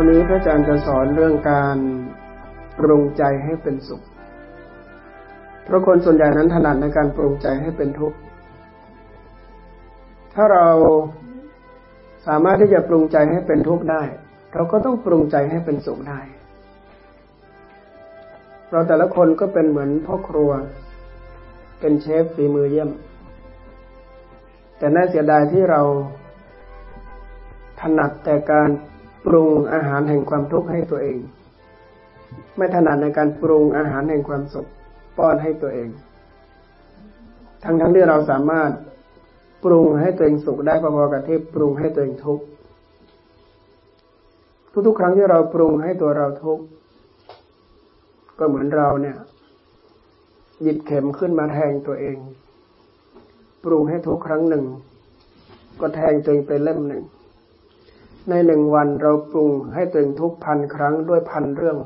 วนี้พระอาจารย์จะสอนเรื่องการปรุงใจให้เป็นสุข เพราะคนส่วนใหญ่นั้นถนัดในการปรุงใจให้เป็นทุกข์ ถ้าเราสามารถที่จะปรุงใจให้เป็นทุกข์ได้ เราก็ต้องปรุงใจให้เป็นสุขได้ เราแต่ละคนก็เป็นเหมือนพ่อครัว เป็นเชฟฝีมือเยี่ยม แต่น่าเสียดายที่เราถนัดแต่การ ปรุงอาหารแห่งความทุกข์ให้ตัวเอง ไม่ถนัดในการปรุงอาหารแห่งความสุขป้อนให้ตัวเอง ทั้งทั้งที่เราสามารถปรุงให้ตัวเองสุขได้พอๆกับที่ปรุงให้ตัวเองทุกข์ทุกๆครั้งที่เราปรุงให้ตัวเราทุกข์ก็เหมือนเราเนี่ย หยิบเข็มขึ้นมาแทงตัวเอง ปรุงให้ทุกครั้งหนึ่ง ก็แทงตัวเองไปเล่มหนึ่ง ในหนึ่งวันเราปรุงให้ตัวเองทุกพันครั้งด้วยพันเรื่อง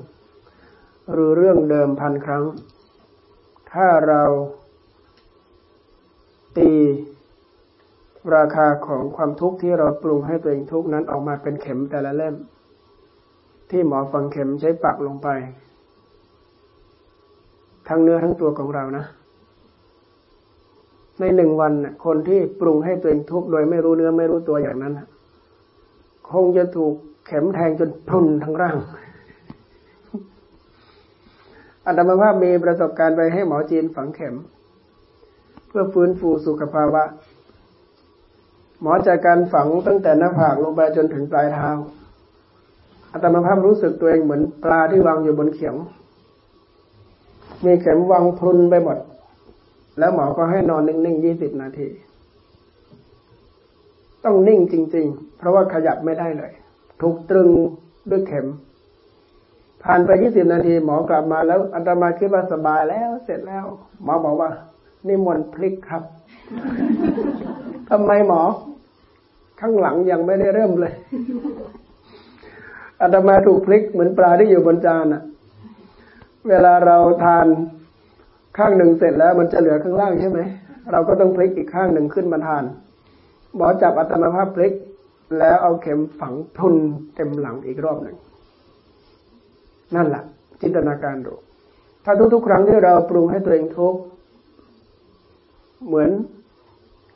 หรือเรื่องเดิมพันครั้ง ถ้าเราตีราคาของความทุกข์ที่เราปรุงให้ตัวเองทุกนั้นออกมาเป็นเข็มแต่ละเล่ม ที่หมอฟังเข็มใช้ปักลงไป ทั้งเนื้อทั้งตัวของเรานะ ในหนึ่งวันคนที่ปรุงให้ตัวเองทุกข์โดยไม่รู้เนื้อไม่รู้ตัวอย่างนั้น คงจะถูกเข็มแทงจนพรุนทั้งร่างอาตมาภาพมีประสบการณ์ไปให้หมอจีนฝังเข็ม เพื่อฟื้นฟูสุขภาวะ หมอจากการฝังตั้งแต่หน้าผากลงไปจนถึงปลายเท้าอาตมาภาพรู้สึกตัวเองเหมือนปลาที่วางอยู่บนเขียง มีเข็มวางพรุนไปหมด แล้วหมอก็ให้นอนนิ่งๆยี่สิบนาที ต้องนิ่งจริง ๆ เพราะว่าขยับไม่ได้เลย ถูกตรึงด้วยเข็ม ผ่านไปยี่สิบนาทีหมอกลับมาแล้วอัตมาคิดว่าสบายแล้ว เสร็จแล้ว หมอบอกว่านี่มนพลิกครับทำไมหมอ ข้างหลังยังไม่ได้เริ่มเลยอัตมาถูกพลิกเหมือนปลาที่อยู่บนจานอะเวลาเราทานข้างหนึ่งเสร็จแล้วมันจะเหลือข้างล่างใช่ไหม เราก็ต้องพลิกอีกข้างหนึ่งขึ้นมาทาน หมอจับอัตมาภาพพลิก แล้วเอาเข็มฝังทุนเต็มหลังอีกรอบหนึ่ง นั่นแหละจินตนาการดูถ้าทุกๆ ครั้งที่เราปรุงให้ตัวเองทุกข์เหมือน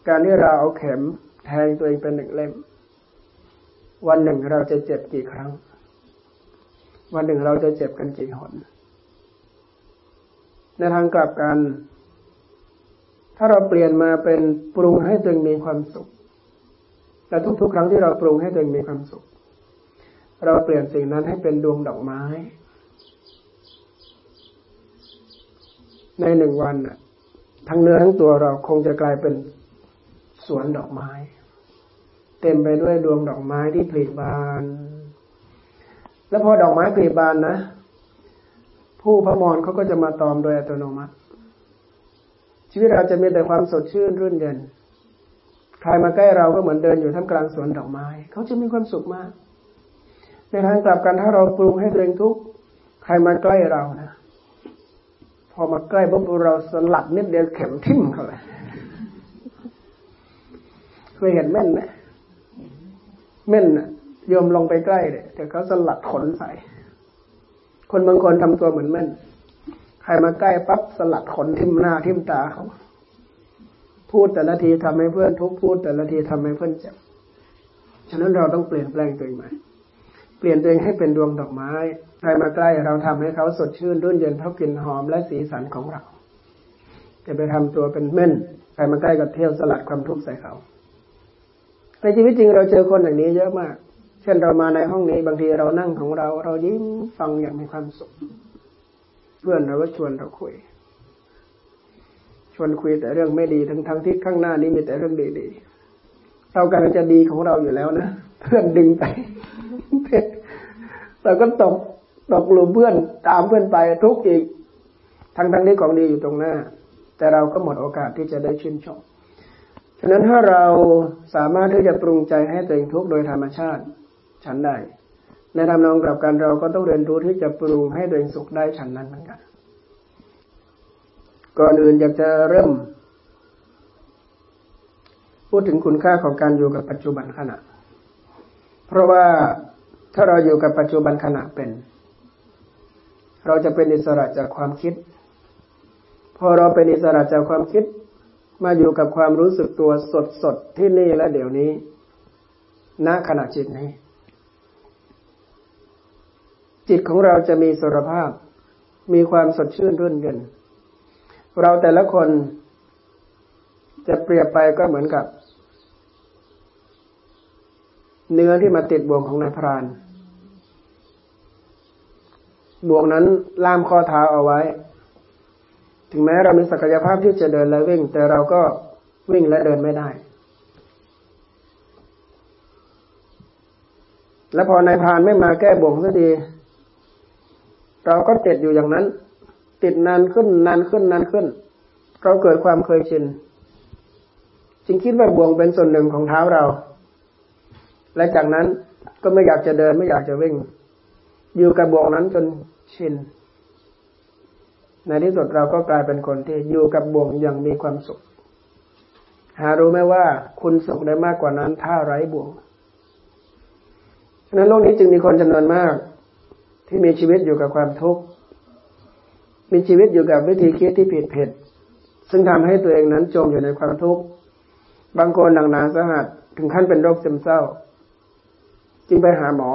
การที่เราเอาเข็มแทงตัวเองเป็นหนึ่งเล่ม วันหนึ่งเราจะเจ็บกี่ครั้ง วันหนึ่งเราจะเจ็บกันกี่หนในทางกลับกัน ถ้าเราเปลี่ยนมาเป็นปรุงให้ตัวเองมีความสุข แต่ทุกๆ ครั้งที่เราปรุงให้ตัวเองมีความสุข เราเปลี่ยนสิ่งนั้นให้เป็นดวงดอกไม้ ในหนึ่งวันทั้งเนื้อทั้งตัวเราคงจะกลายเป็นสวนดอกไม้ เต็มไปด้วยดวงดอกไม้ที่ผลิบาน แล้วพอดอกไม้ผลิบานนะ ผู้พระมรเขาก็จะมาตอมโดยอัตโนมัติ ชีวิตเราจะมีแต่ความสดชื่นรื่นเริง ใครมาใกล้เราก็เหมือนเดินอยู่ท่ามกลางสวนดอกไม้ เขาจะมีความสุขมาก ในทางกลับกันถ้าเราปรุงให้ตัวเองทุกข์ใครมาใกล้เรานะพอมาใกล้ปุ๊บเราสลัดนิดเดียวเข็มทิ่มเขาเลยเคยเห็นแม่นไหมแม่นน่ะยมลงไปใกล้เลยแต่เขาสลัดขนใส่ คนบางคนทำตัวเหมือนแม่น ใครมาใกล้ปั๊บสลัดขนทิ่มหน้าทิ่มตาเขา พูดแต่ละทีทำให้เพื่อนทุกพูดแต่ละทีทำให้เพื่อนเจ็บ ฉะนั้นเราต้องเปลี่ยนแปลงตัวเองใหม่ เปลี่ยนตัวเองให้เป็นดวงดอกไม้ ใครมาใกล้เราทำให้เขาสดชื่นรื่นเย็นเพราะกลิ่นหอมและสีสันของเราจะไปทำตัวเป็นเม่น ใครมาใกล้กับเที่ยวสลัดความทุกข์ใส่เขา ในชีวิตจริงเราเจอคนอย่างนี้เยอะมาก เช่นเรามาในห้องนี้บางทีเรานั่งของเรา เรายิ้มฟังอย่างมีความสุข เพื่อนเราก็ชวนเราคุย วนคุยแต่เรื่องไม่ดีทั้งทั้งที่ข้างหน้านี้มีแต่เรื่องดีๆเรากำลังจะดีของเราอยู่แล้วนะเพื่อนดึงไปเราก็ตกตกหลุมเพื่อนตามเพื่อนไปทุกอีก ทั้งทั้งนี้ของดีอยู่ตรงหน้า แต่เราก็หมดโอกาสที่จะได้ชื่นชมฉะนั้นถ้าเราสามารถที่จะปรุงใจให้ตัวเองทุกโดยธรรมชาติฉันได้ในทำนองกลับกันเราก็ต้องเรียนรู้ที่จะปรุงให้ตัวเองสุขได้ฉันนั้นเหมือนกัน ก่อนอื่นอยากจะเริ่ม พูดถึงคุณค่าของการอยู่กับปัจจุบันขณะ เพราะว่าถ้าเราอยู่กับปัจจุบันขณะเป็น เราจะเป็นอิสระจากความคิด พอเราเป็นอิสระจากความคิด มาอยู่กับความรู้สึกตัวสดสดที่นี่และเดี๋ยวนี้ ณขณะจิตนี้ จิตของเราจะมีสุรภาพ มีความสดชื่นรื่นเริง เราแต่ละคนจะเปรียบไปก็เหมือนกับ เนื้อที่มาติดบ่วงของนายพราน บ่วงนั้นล่ามข้อเท้าเอาไว้ ถึงแม้เรามีศักยภาพที่จะเดินและวิ่ง แต่เราก็วิ่งและเดินไม่ได้ แล้วพอนายพรานไม่มาแก้บ่วงสักทีเราก็ติดอยู่อย่างนั้น ติดนานขึ้นนานขึ้นนานขึ้น เราเกิดความเคยชินจึงคิดว่าบ่วงเป็นส่วนหนึ่งของเท้าเรา และจากนั้นก็ไม่อยากจะเดินไม่อยากจะวิ่ง อยู่กับบ่วงนั้นจนชินในที่สุดเราก็กลายเป็นคนที่อยู่กับบ่วงอย่างมีความสุข หารู้ไหมว่าคุณสุขได้มากกว่านั้น ถ้าไร้บ่วงฉะนั้นโลกนี้จึงมีคนจำนวนมาก ที่มีชีวิตอยู่กับความทุกข์ มีชีวิตอยู่กับวิธีคิดที่ผิดเผิดซึ่งทำให้ตัวเองนั้นจมอยู่ในความทุกข์ บางคนหนักหนาสาหัสถึงขั้นเป็นโรคซึมเศร้า จึงไปหาหมอ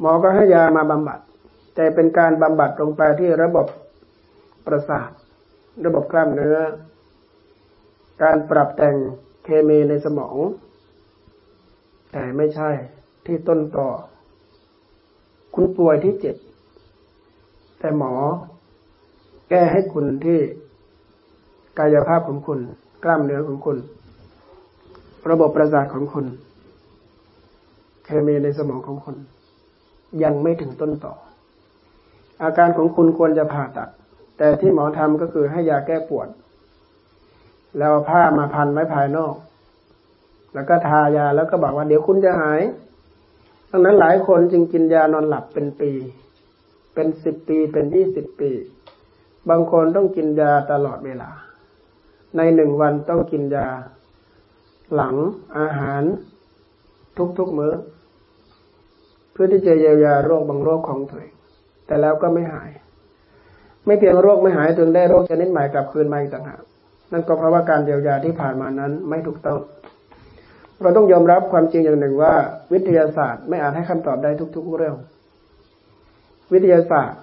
หมอก็ให้ยามาบำบัด แต่เป็นการบำบัดลงไปที่ระบบประสาท ระบบกล้ามเนื้อ การปรับแต่งเคมีในสมอง แต่ไม่ใช่ที่ต้นต่อ คุณป่วยที่เจ็บ แต่หมอ แก้ให้คุณที่กายภาพของคุณ กล้ามเนื้อของคุณ ระบบประสาทของคุณ เคมีในสมองของคุณ ยังไม่ถึงต้นต่อ อาการของคุณควรจะผ่าตัด แต่ที่หมอทำก็คือให้ยาแก้ปวด แล้วผ้ามาพันไว้ภายนอก แล้วก็ทายาแล้วก็บอกว่าเดี๋ยวคุณจะหายดังนั้นหลายคนจึงกินยานอนหลับเป็นปี เป็นสิบปีเป็นยี่สิบปี บางคนต้องกินยาตลอดเวลา ในหนึ่งวันต้องกินยา หลังอาหาร ทุกๆมื้อ เพื่อที่จะเยียวยาโรคบางโรคของตัวเองแต่แล้วก็ไม่หาย ไม่เพียงโรคไม่หายจนได้โรคชนิดใหม่กลับคืนมาอีกต่างหากนั่นก็เพราะว่าการเยียวยาที่ผ่านมานั้นไม่ถูกต้อง เราต้องยอมรับความจริงอย่างหนึ่งว่า วิทยาศาสตร์ไม่อาจให้คำตอบได้ทุก ๆ เรื่อง วิทยาศาสตร์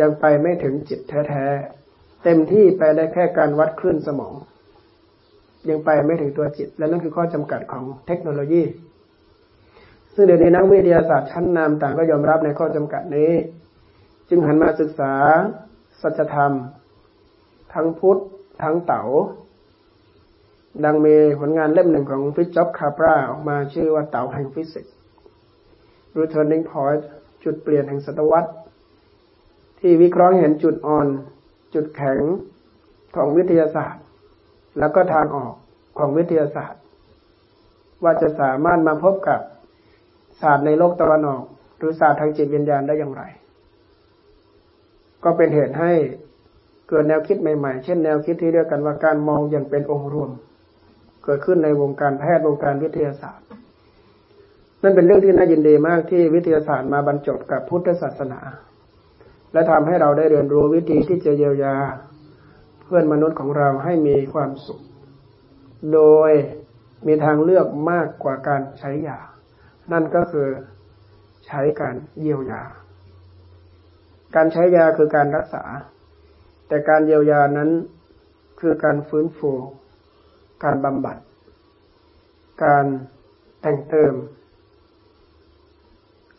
ยังไปไม่ถึงจิตแท้ๆ เต็มที่ไปได้แค่การวัดคลื่นสมอง ยังไปไม่ถึงตัวจิต และนั่นคือข้อจำกัดของเทคโนโลยี ซึ่งเดี๋ยวนี้นักวิทยาศาสตร์ชั้นนำต่างก็ยอมรับในข้อจำกัดนี้ จึงหันมาศึกษา สัจธรรม ทั้งพุทธทั้งเต๋าดังมีผลงานเล่มหนึ่งของฟิชจ็อบคาปราออกมาชื่อว่าเต๋าแห่งฟิสิกส์ Returning Point จุดเปลี่ยนแห่งศตวรรษ ที่วิเคราะห์เห็นจุดอ่อน จุดแข็งของวิทยาศาสตร์ แล้วก็ทางออกของวิทยาศาสตร์ ว่าจะสามารถมาพบกับศาสตร์ในโลกตะวันออก หรือศาสตร์ทางจิตวิญญาณได้อย่างไร ก็เป็นเหตุให้เกิดแนวคิดใหม่ๆ เช่นแนวคิดที่เรียกกันว่าการมองอย่างเป็นองค์รวม เกิดขึ้นในวงการแพทย์วงการวิทยาศาสตร์ นั่นเป็นเรื่องที่น่ายินดีมากที่วิทยาศาสตร์มาบรรจบกับพุทธศาสนา และทำให้เราได้เรียนรู้วิธีที่จะเยียวยา เพื่อนมนุษย์ของเราให้มีความสุข โดยมีทางเลือกมากกว่าการใช้ยา นั่นก็คือใช้การเยียวยา การใช้ยาคือการรักษา แต่การเยียวยานั้นคือการฟื้นฟู การบำบัด การแต่งเติม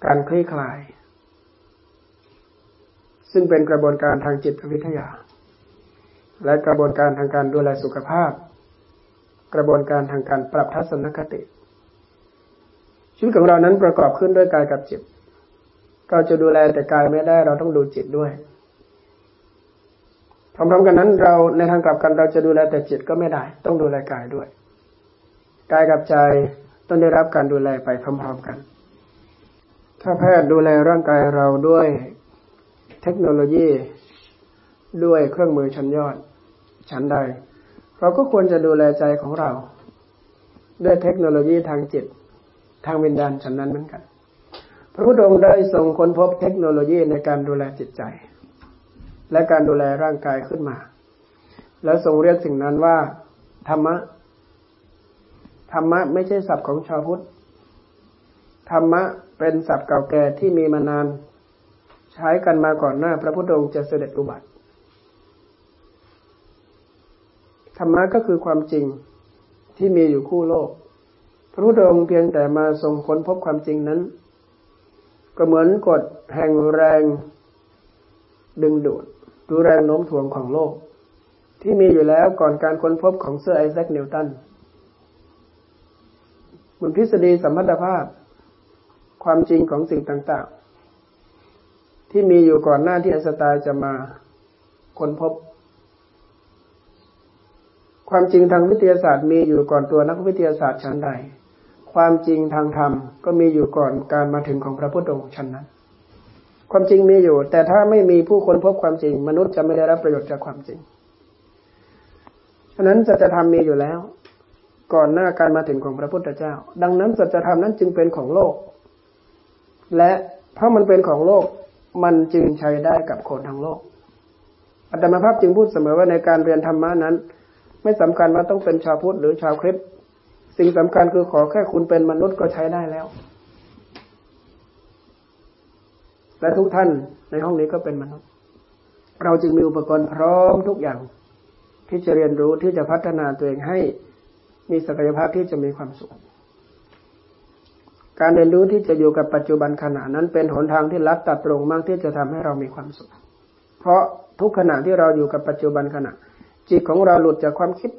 การคลี่คลาย ซึ่งเป็นกระบวนการทางจิตวิทยา และกระบวนการทางการดูแลสุขภาพ กระบวนการทางการปรับทัศนคติ ชีวิตของเรานั้นประกอบขึ้นด้วยกายกับจิต เราจะดูแลแต่กายไม่ได้เราต้องดูจิตด้วยพร้อมๆกันนั้นเราในทางกลับกันเราจะดูแลแต่จิตก็ไม่ได้ ต้องดูแลกายด้วยกายกับใจต้องได้รับการดูแลไปพร้อมๆกัน ถ้าแพทย์ดูแลร่างกายเราด้วยเทคโนโลยี ด้วยเครื่องมือชั้นยอด ชั้นใด เราก็ควรจะดูแลใจของเรา ด้วยเทคโนโลยีทางจิต ทางวิญญาณชั้นนั้นเหมือนกัน พระพุทธองค์ได้ทรงค้นพบเทคโนโลยีในการดูแลจิตใจ และการดูแลร่างกายขึ้นมา แล้วทรงเรียกสิ่งนั้นว่า ธรรมะธรรมะไม่ใช่ศัพท์ของชาวพุทธธรรมะ เป็นศัพท์เก่าแก่ที่มีมานาน ใช้กันมาก่อนหน้า พระพุทธองค์จะเสด็จอุบัติธรรมะก็คือความจริงที่มีอยู่คู่โลก พระพุทธองค์เพียงแต่มาทรงค้นพบความจริงนั้น ก็เหมือนกฎแห่งแรง ดึงดูดหรือแรงโน้มถ่วงของโลก ที่มีอยู่แล้วก่อนการค้นพบของเซอร์ไอแซคนิวตันบนทฤษฎีสัมพัทธภาพ ความจริงของสิ่งต่างๆ ที่มีอยู่ก่อนหน้าที่อน์สตน์จะมาค้นพบ ความจริงทางวิทยาศาสตร์มีอยู่ก่อนตัวนักวิทยาศาสตร์ชั้นใด ความจริงทางธรรมก็มีอยู่ก่อนการมาถึงของพระพุทธองค์ชั้นนั้น ความจริงมีอยู่ แต่ถ้าไม่มีผู้ค้นพบความจริง มนุษย์จะไม่ได้รับประโยชน์จากความจริง ฉะนั้นสัจธรรมมีอยู่แล้วก่อนหน้าการมาถึงของพระพุทธเจ้า ดังนั้นสัจธรรมนั้นจึงเป็นของโลก และเพราะมันเป็นของโลกมันจึงใช้ได้กับคนทั้งโลกอัตมาภาพจึงพูดเสมอว่าในการเรียนธรรมะนั้น ไม่สำคัญว่าต้องเป็นชาวพุทธหรือชาวคริสต์สิ่งสำคัญคือขอแค่คุณเป็นมนุษย์ก็ใช้ได้แล้ว และทุกท่านในห้องนี้ก็เป็นมนุษย์ เราจึงมีอุปกรณ์พร้อมทุกอย่าง ที่จะเรียนรู้ที่จะพัฒนาตัวเองให้มีศักยภาพที่จะมีความสุข การเรียนรู้ที่จะอยู่กับปัจจุบันขณะนั้นเป็นหนทางที่ลัดตัดตรงมากที่จะทำให้เรามีความสุข เพราะทุกขณะที่เราอยู่กับปัจจุบันขณะ จิตของเราหลุดจากความคิด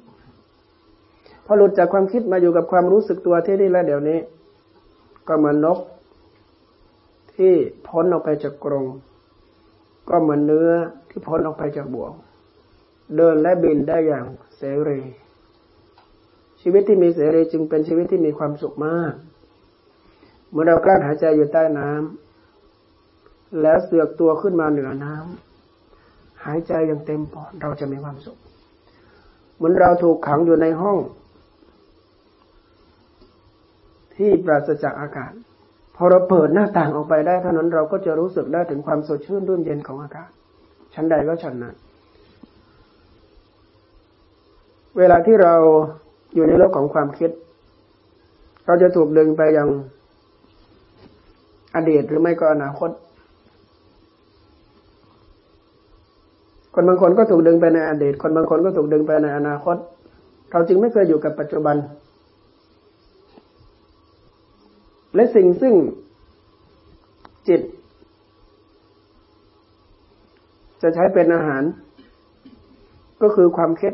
พอหลุดจากความคิดมาอยู่กับความรู้สึกตัวที่นี่แล้วเดี๋ยวนี้ ก็เหมือนนก ที่พ้นออกไปจากกรง ก็เหมือนเนื้อที่พ้นออกไปจากบ่วง เดินและบินได้อย่างเสรีชีวิตที่มีเสรีจึงเป็นชีวิตที่มีความสุขมาก เมื่อเรากลั้นหายใจอยู่ใต้น้ำแล้วเสือกตัวขึ้นมาเหนือน้ำหายใจอย่างเต็มปอดเราจะมีความสุข เหมือนเราถูกขังอยู่ในห้อง ที่ปราศจากอากาศ พอเราเปิดหน้าต่างออกไปได้เท่านั้นเราก็จะรู้สึกได้ถึงความสดชื่นรื่นเย็นของอากาศ ชั้นใดก็ชั้นนั้นเวลาที่เราอยู่ในโลกของความคิด เราจะถูกดึงไปยัง อดีตหรือไม่ก็อนาคต คนบางคนก็ถูกดึงไปในอดีต คนบางคนก็ถูกดึงไปในอนาคต เราจึงไม่เคยอยู่กับปัจจุบัน และสิ่งซึ่งจิต จะใช้เป็นอาหาร ก็คือความคิด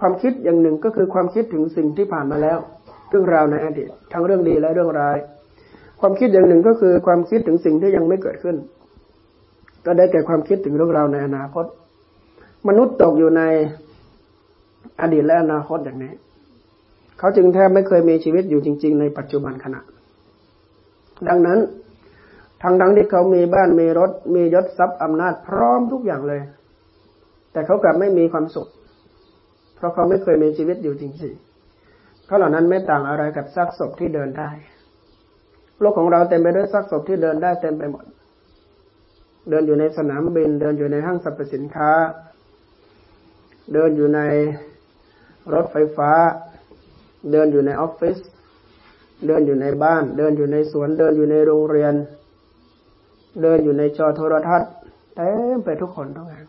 ความคิดอย่างหนึ่งก็คือความคิดถึงสิ่งที่ผ่านมาแล้ว เรื่องราวในอดีต ทั้งเรื่องดีและเรื่องร้าย ความคิดอย่างหนึ่งก็คือความคิดถึงสิ่งที่ยังไม่เกิดขึ้น ก็ได้แก่ความคิดถึงเรื่องราวในอนาคต มนุษย์ตกอยู่ในอดีตและอนาคตอย่างนี้ เขาจึงแทบไม่เคยมีชีวิตอยู่จริง ๆ ในปัจจุบันขณะ ดังนั้นทั้งทั้งที่เขามีบ้านมีรถ มียศทรัพย์อำนาจพร้อมทุกอย่างเลย แต่เขากลับไม่มีความสุข เพราะเขาไม่เคยมีชีวิตอยู่จริงๆเขาเหล่านั้นไม่ต่างอะไรกับซากศพที่เดินได้ โลกของเราเต็มไปด้วยซากศพที่เดินได้เต็มไปหมด เดินอยู่ในสนามบิน เดินอยู่ในห้างสรรพสินค้า เดินอยู่ในรถไฟฟ้า เดินอยู่ในออฟฟิศ เดินอยู่ในบ้าน เดินอยู่ในสวน เดินอยู่ในโรงเรียน เดินอยู่ในจอโทรทัศน์เต็มไปทุกคนทุกแห่ง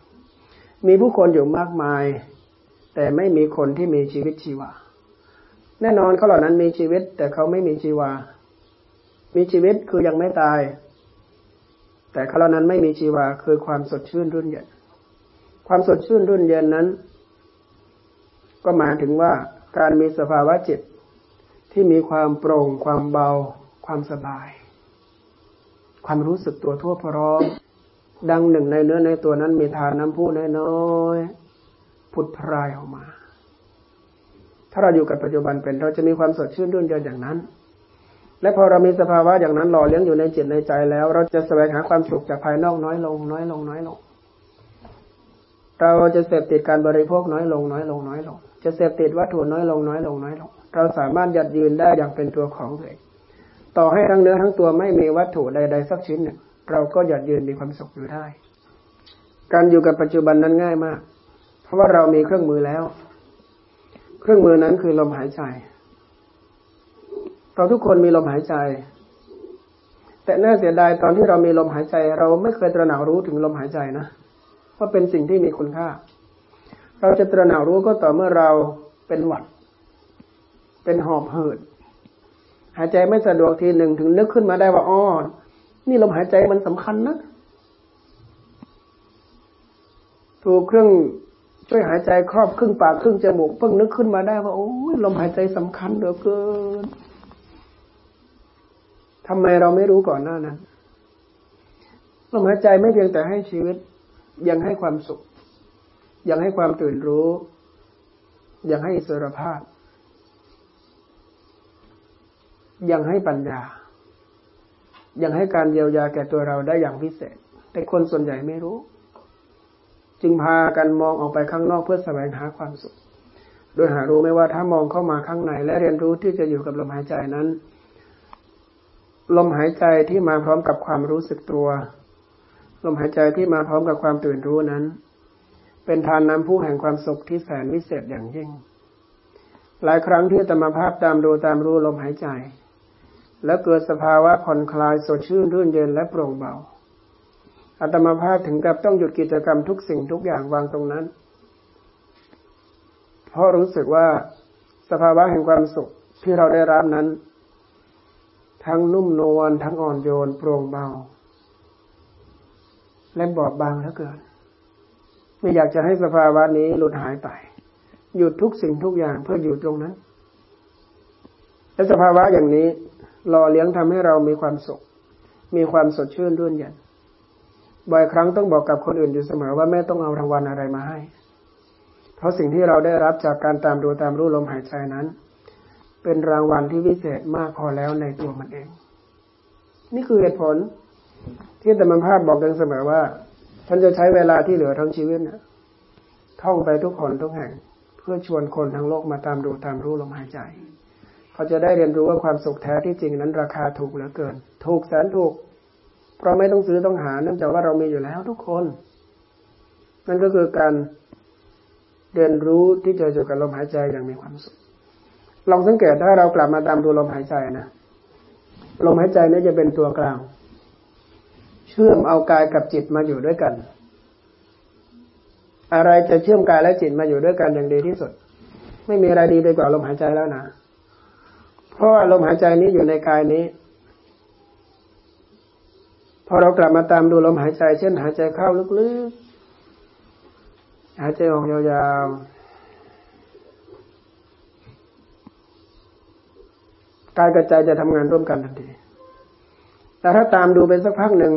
มีผู้คนอยู่มากมาย แต่ไม่มีคนที่มีชีวิตชีวา แน่นอนเขาเหล่านั้นมีชีวิต แต่เขาไม่มีชีวา มีชีวิตคือยังไม่ตาย แต่เขาเหล่านั้นไม่มีชีวาคือความสดชื่นรุ่นเย็น ความสดชื่นรุ่นเย็นนั้น ก็หมายถึงว่าการมีสภาวะจิตที่มีความโปร่ง ความเบา ความสบาย ความรู้สึกตัวทั่วพร้อม ดังหนึ่งในเนื้อในตัวนั้นมีทานน้ำพุน้อยๆพุทพรายออกมา ถ้าเราอยู่กับปัจจุบันเป็นเราจะมีความสดชื่นรื่นเริงอย่างนั้น และพอเรามีสภาวะอย่างนั้นหล่อเลี้ยงอยู่ในจิตในใจแล้ว เราจะแสวงหาความสุขจากภายนอกน้อยลง น้อยลงน้อยลง เราจะเสพติดการบริโภคน้อยลง น้อยลงน้อยลง จะเสพติดวัตถุน้อยลงน้อยลงน้อยลง เราสามารถยัดยืนได้อย่างเป็นตัวของตัวเองต่อให้ทั้งเนื้อทั้งตัวไม่มีวัตถุใดๆสักชิ้นเนี่ยเราก็หยัดยืนมีความสุขอยู่ได้ การอยู่กับปัจจุบันนั้นง่ายมาก เพราะว่าเรามีเครื่องมือแล้ว เครื่องมือนั้นคือลมหายใจ เราทุกคนมีลมหายใจ แต่น่าเสียดายตอนที่เรามีลมหายใจ เราไม่เคยตระหนักรู้ถึงลมหายใจนะว่าเป็นสิ่งที่มีคุณค่า เราจะตระหนักรู้ก็ต่อเมื่อเราเป็นหวัด เป็นหอบหืด หายใจไม่สะดวกทีหนึ่งถึงนึกขึ้นมาได้ว่าอ๋อนี่ลมหายใจมันสำคัญนะถูกเครื่องช่วยหายใจครอบครึ่งปากครึ่งจมูกเพิ่งนึกขึ้นมาได้ว่าโอ้ยลมหายใจสำคัญเหลือเกิน ทำไมเราไม่รู้ก่อนหน้านั้นลมหายใจไม่เพียงแต่ให้ชีวิต ยังให้ความสุข ยังให้ความตื่นรู้ ยังให้อิสรภาพ ยังให้ปัญญา ยังให้การเยียวยาแก่ตัวเราได้อย่างพิเศษ แต่คนส่วนใหญ่ไม่รู้ จึงพากันมองออกไปข้างนอกเพื่อแสวงหาความสุข โดยหารู้ไม่ว่าถ้ามองเข้ามาข้างในและเรียนรู้ที่จะอยู่กับลมหายใจนั้น ลมหายใจที่มาพร้อมกับความรู้สึกตัว ลมหายใจที่มาพร้อมกับความตื่นรู้นั้น เป็นทานน้ำผู้แห่งความสุขที่แสนวิเศษอย่างยิ่ง หลายครั้งที่ตมาภาพตามดูตามรู้ลมหายใจ แล้วเกิดสภาวะผ่อนคลายสดชื่นรื่นเย็นและโปร่งเบาอัตมาภาพถึงกับต้องหยุดกิจกรรมทุกสิ่งทุกอย่างวางตรงนั้น เพราะรู้สึกว่าสภาวะแห่งความสุขที่เราได้รับนั้น ทั้งนุ่มนวลทั้งอ่อนโยนโปร่งเบา และบอบบางเหลือเกิน ไม่อยากจะให้สภาวะนี้หลุดหายไป หยุดทุกสิ่งทุกอย่างเพื่ออยู่ตรงนั้น และสภาวะอย่างนี้หล่อเลี้ยงทำให้เรามีความสุข มีความสดชื่นรื่นเย็นบ่อยครั้งต้องบอกกับคนอื่นอยู่เสมอว่าแม่ต้องเอารางวัลอะไรมาให้ เพราะสิ่งที่เราได้รับจากการตามดูตามรู้ลมหายใจนั้น เป็นรางวัลที่วิเศษมากพอแล้วในตัวมันเอง นี่คือเหตุผล ที่แต่มันภาพบอกกันเสมอว่า ฉันจะใช้เวลาที่เหลือทั้งชีวิตเนี่ยท่องไปทุกคนทุกแห่ง เพื่อชวนคนทั้งโลกมาตามดูตามรู้ลมหายใจ เขาจะได้เรียนรู้ว่าความสุขแท้ที่จริงนั้นราคาถูกเหลือเกิน ถูกแสนถูก เพราะไม่ต้องซื้อต้องหาเนื่องจากว่าเรามีอยู่แล้วทุกคน นั่นก็คือการเรียนรู้ที่จะอยู่กับลมหายใจอย่างมีความสุข ลองสังเกตถ้าเรากลับมาตามดูลมหายใจนะลมหายใจนี่จะเป็นตัวกลาง เชื่อมเอากายกับจิตมาอยู่ด้วยกัน อะไรจะเชื่อมกายและจิตมาอยู่ด้วยกันอย่างดีที่สุด ไม่มีอะไรดีไปกว่าลมหายใจแล้วนะเพราะว่าลมหายใจนี้อยู่ในกายนี้พอเรากลับมาตามดูลมหายใจ เช่น หายใจเข้าลึกๆหายใจออกยาวๆ กายกับใจจะทำงานร่วมกันทันที แต่ถ้าตามดูไปสักพักหนึ่ง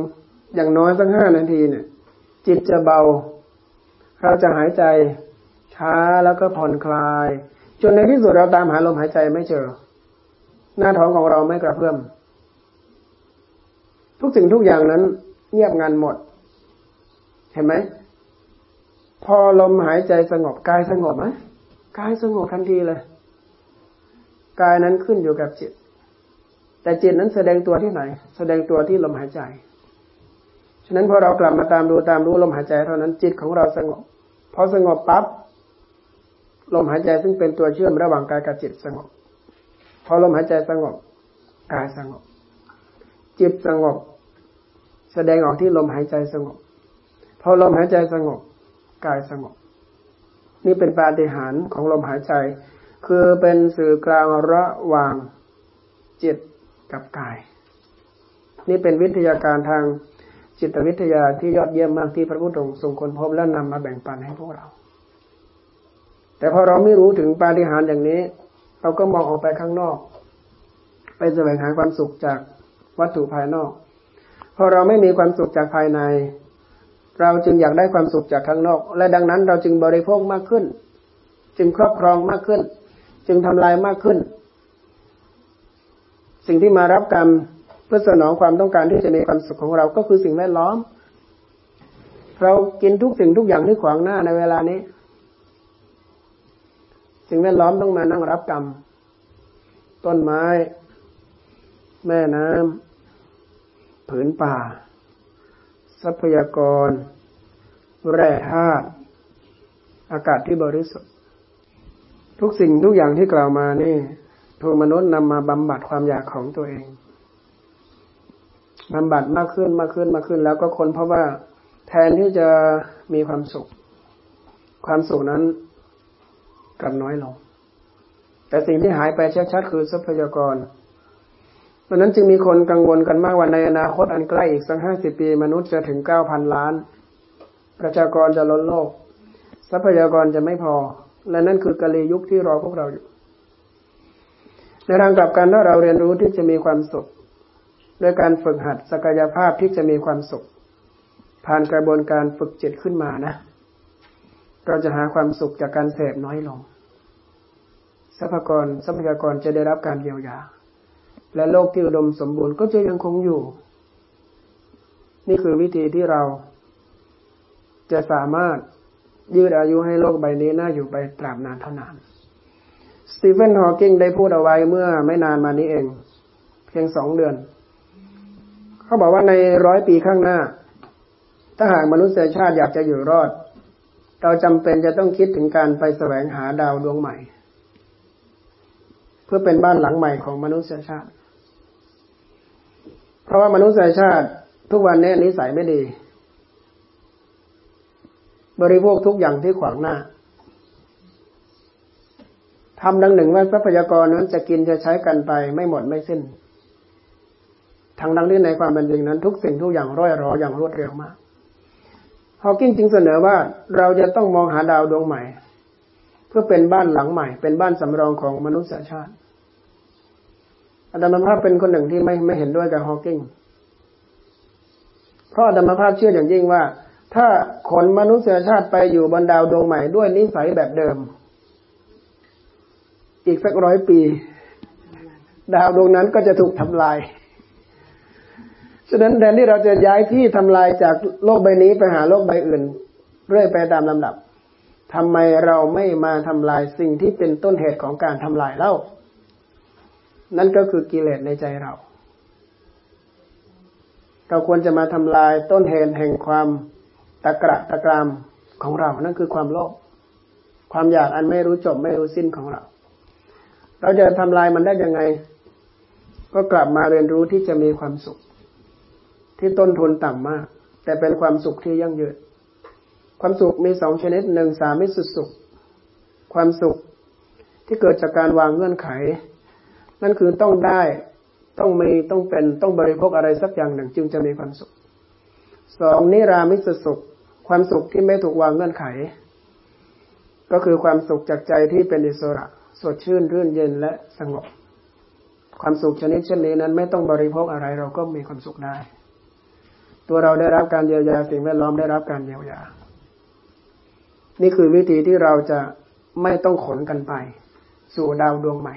อย่างน้อยสักห้านาทีเนี่ย จิตจะเบา เราจะหายใจช้าแล้วก็ผ่อนคลาย จนในที่สุดเราตามหาลมหายใจไม่เจอ หน้าท้องของเราไม่กระเพื่อมทุกสิ่งทุกอย่างนั้น เงียบงันหมด เห็นไหมพอลมหายใจสงบกายสงบไหมกายสงบทันทีเลย กายนั้นขึ้นอยู่กับจิต แต่จิตนั้นแสดงตัวที่ไหน แสดงตัวที่ลมหายใจ ฉะนั้นพอเรากลับมาตามดูตามรู้ลมหายใจเท่านั้นจิตของเราสงบ พอสงบปั๊บลมหายใจซึ่งเป็นตัวเชื่อมระหว่างกายกับจิตสงบ พอลมหายใจสงบกายสงบ จิตสงบ แสดงออกที่ลมหายใจสงบ พอลมหายใจสงบกายสงบ นี่เป็นปาฏิหาริย์ของลมหายใจ คือเป็นสื่อกลางระหว่างจิตกับกาย นี่เป็นวิทยาการทางจิตวิทยาที่ยอดเยี่ยมมากที่พระพุทธองค์ทรงค้นพบและนำมาแบ่งปันให้พวกเรา แต่พอเราไม่รู้ถึงปาฏิหาริย์อย่างนี้ เราก็มองออกไปข้างนอก ไปแสวงหาความสุขจากวัตถุภายนอก พอเราไม่มีความสุขจากภายใน เราจึงอยากได้ความสุขจากข้างนอก และดังนั้นเราจึงบริโภคมากขึ้น จึงครอบครองมากขึ้น จึงทำลายมากขึ้น สิ่งที่มารับกรรมเพื่อสนองความต้องการที่จะมีความสุขของเราก็คือสิ่งแวดล้อม เรากินทุกสิ่งทุกอย่างที่ขวางหน้าในเวลานี้ สิ่งแวดล้อมต้องมานั่งรับกรรม ต้นไม้ แม่น้ำผืนป่า ทรัพยากร แร่ธาตุอากาศที่บริสุทธิ์ ทุกสิ่งทุกอย่างที่กล่าวมานี่ถูกมนุษย์นำมาบำบัดความอยากของตัวเองบำบัดมากขึ้นมากขึ้นมากขึ้น แล้วก็คนเพราะว่าแทนที่จะมีความสุข ความสุขนั้นกลับน้อยลง แต่สิ่งที่หายไปชัดๆคือทรัพยากรเพราะนั้นจึงมีคนกังวลกันมากว่าในอนาคตอันใกล้อีกสักห้าสิบปี มนุษย์จะถึงเก้าพันล้าน ประชากรจะล้นโลก ทรัพยากรจะไม่พอ และนั่นคือกะลียุคที่รอพวกเราอยู่ ในทางกลับกันถ้าเราเรียนรู้ที่จะมีความสุขด้วยการฝึกหัดศักยภาพที่จะมีความสุข ผ่านกระบวนการฝึกจิตขึ้นมานะ เราจะหาความสุขจากการเสพน้อยลงทรัพยากรทรัพยากรจะได้รับการเยียวยา และโลกที่อุดมสมบูรณ์ก็จะยังคงอยู่ นี่คือวิธีที่เราจะสามารถ ยืดอายุให้โลกใบนี้น่าอยู่ไปตราบนานเท่านาน สตีเฟนฮอว์กิงได้พูดเอาไว้เมื่อไม่นานมานี้เอง เพียงสองเดือน เขาบอกว่าในร้อยปีข้างหน้า ถ้าหากมนุษยชาติอยากจะอยู่รอด เราจำเป็นจะต้องคิดถึงการไปแสวงหาดาวดวงใหม่ เพื่อเป็นบ้านหลังใหม่ของมนุษยชาติ เพราะว่ามนุษยชาติทุกวันนี้นิสัยไม่ดี บริโภคทุกอย่างที่ขวางหน้าทำดังหนึ่งว่าทรัพยากรนั้นจะกินจะใช้กันไปไม่หมดไม่สิ้นทางดังที่ในความเป็นจริงนั้น ทุกสิ่งทุกอย่างร่อยรออย่างรวดเร็วมากฮอว์กิงจึงเสนอว่าเราจะต้องมองหาดาวดวงใหม่ เพื่อเป็นบ้านหลังใหม่ เป็นบ้านสำรองของมนุษยชาติอาดัมภาพเป็นคนหนึ่งที่ไม่ไม่เห็นด้วยกับฮอว์กิงเพราะอาดัมภาพเชื่ออย่างยิ่งว่า ถ้าคนมนุษยชาติไปอยู่บนดาวดวงใหม่ด้วยนิสัยแบบเดิม อีกสักร้อยปี ดาวดวงนั้นก็จะถูกทำลาย ฉะนั้นแทนที่เราจะย้ายที่ทำลายจากโลกใบนี้ไปหาโลกใบอื่น เรื่อยไปตามลำดับทำไมเราไม่มาทำลายสิ่งที่เป็นต้นเหตุของการทำลายเล่า นั่นก็คือกิเลสในใจเรา เราควรจะมาทำลายต้นเหตุแห่งความ ตะกระตะกรามของเรา นั่นคือความโลภ ความอยากอันไม่รู้จบไม่รู้สิ้นของเรา เราจะทำลายมันได้ยังไง ก็กลับมาเรียนรู้ที่จะมีความสุข ที่ต้นทุนต่ำมาก แต่เป็นความสุขที่ยั่งยืน ความสุขมีสองชนิดหนึ่งสามิสุสุข ความสุขที่เกิดจากการวางเงื่อนไข นั่นคือต้องได้ต้องมีต้องเป็นต้องบริโภคอะไรสักอย่างหนึ่งจึงจะมีความสุขสองนิรามิสุสุข ความสุขที่ไม่ถูกวางเงื่อนไข ก็คือความสุขจากใจที่เป็นอิสระ สดชื่นรื่นเย็นและสงบ ความสุขชนิดเช่นนี้นั้น ไม่ต้องบริโภคอะไรเราก็มีความสุขได้ ตัวเราได้รับการเยียวยาสิ่งแวดล้อมได้รับการเยียวยา นี่คือวิธีที่เราจะไม่ต้องขนกันไป สู่ดาวดวงใหม่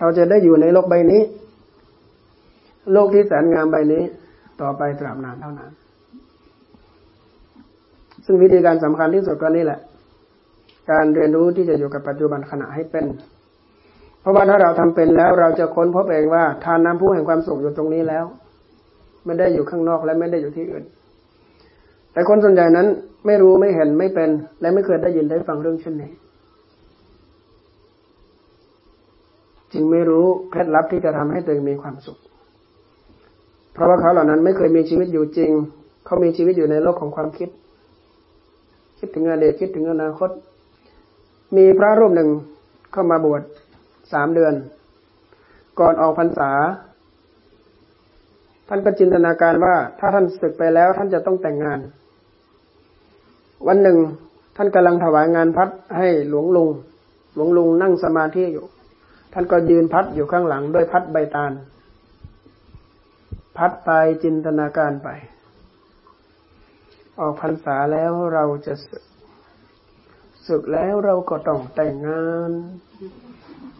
เราจะได้อยู่ในโลกใบนี้ โลกที่แสนงามใบนี้ ต่อไปตราบนานเท่านั้น ซึ่งวิธีการสำคัญที่สุดก็นี่แหละ การเรียนรู้ที่จะอยู่กับปัจจุบันขณะให้เป็น เพราะว่าถ้าเราทำเป็นแล้วเราจะค้นพบเองว่า ทานน้ำผู้แห่งความสุขอยู่ตรงนี้แล้ว ไม่ได้อยู่ข้างนอกและไม่ได้อยู่ที่อื่น แต่คนส่วนใหญ่นั้นไม่รู้ไม่เห็นไม่เป็น และไม่เคยได้ยินได้ฟังเรื่องเช่นนี้จึงไม่รู้เคล็ดลับที่จะทำให้ตัวเองมีความสุข เพราะว่าเขาเหล่านั้นไม่เคยมีชีวิตอยู่จริง เขามีชีวิตอยู่ในโลกของความคิด คิดถึงอดีตคิดถึงอนาคต มีพระรูปหนึ่งเข้ามาบวชสามเดือน ก่อนออกพรรษา ท่านก็จินตนาการว่า ถ้าท่านศึกไปแล้ว ท่านจะต้องแต่งงาน วันหนึ่ง ท่านกำลังถวายงานพัดให้หลวงลุง หลวงลุงนั่งสมาธิอยู่ ท่านก็ยืนพัดอยู่ข้างหลังด้วยพัดใบตาล พัดไปจินตนาการไป ออกพรรษาแล้วเราจะศึกแล้วเราก็ต้องแต่งงาน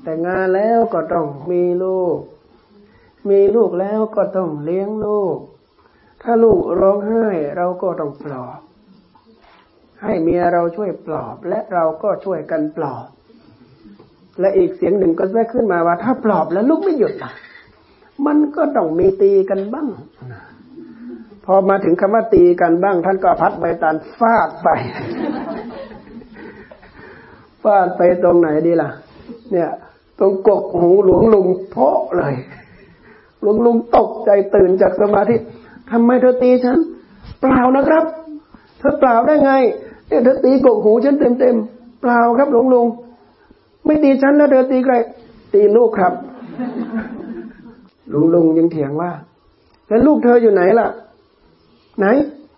แต่งงานแล้วก็ต้องมีลูก มีลูกแล้วก็ต้องเลี้ยงลูก ถ้าลูกร้องไห้เราก็ต้องปลอบ ให้เมียเราช่วยปลอบ และเราก็ช่วยกันปลอบ และอีกเสียงหนึ่งก็แทรกขึ้นมาว่า ถ้าปลอบแล้วลูกไม่หยุดล่ะ มันก็ต้องมีตีกันบ้าง พอมาถึงคำว่าตีกันบ้าง ท่านก็พัดใบตานฟาดไปฟาดไปตรงไหนดีล่ะ เนี่ย ตรงกกหูหลวงลุงเพาะเลย หลวงลุงตกใจตื่นจากสมาธิทำไมเธอตีฉัน เปล่านะครับ เธอเปล่าได้ไงเนี่ยเธอตีกกหูฉันเต็มเต็มเปล่าครับหลวงลุงไม่ตีฉันแล้วเธอตีใครตีลูกครับลุงลุงยังเถียงว่า แล้วลูกเธออยู่ไหนล่ะ ไหน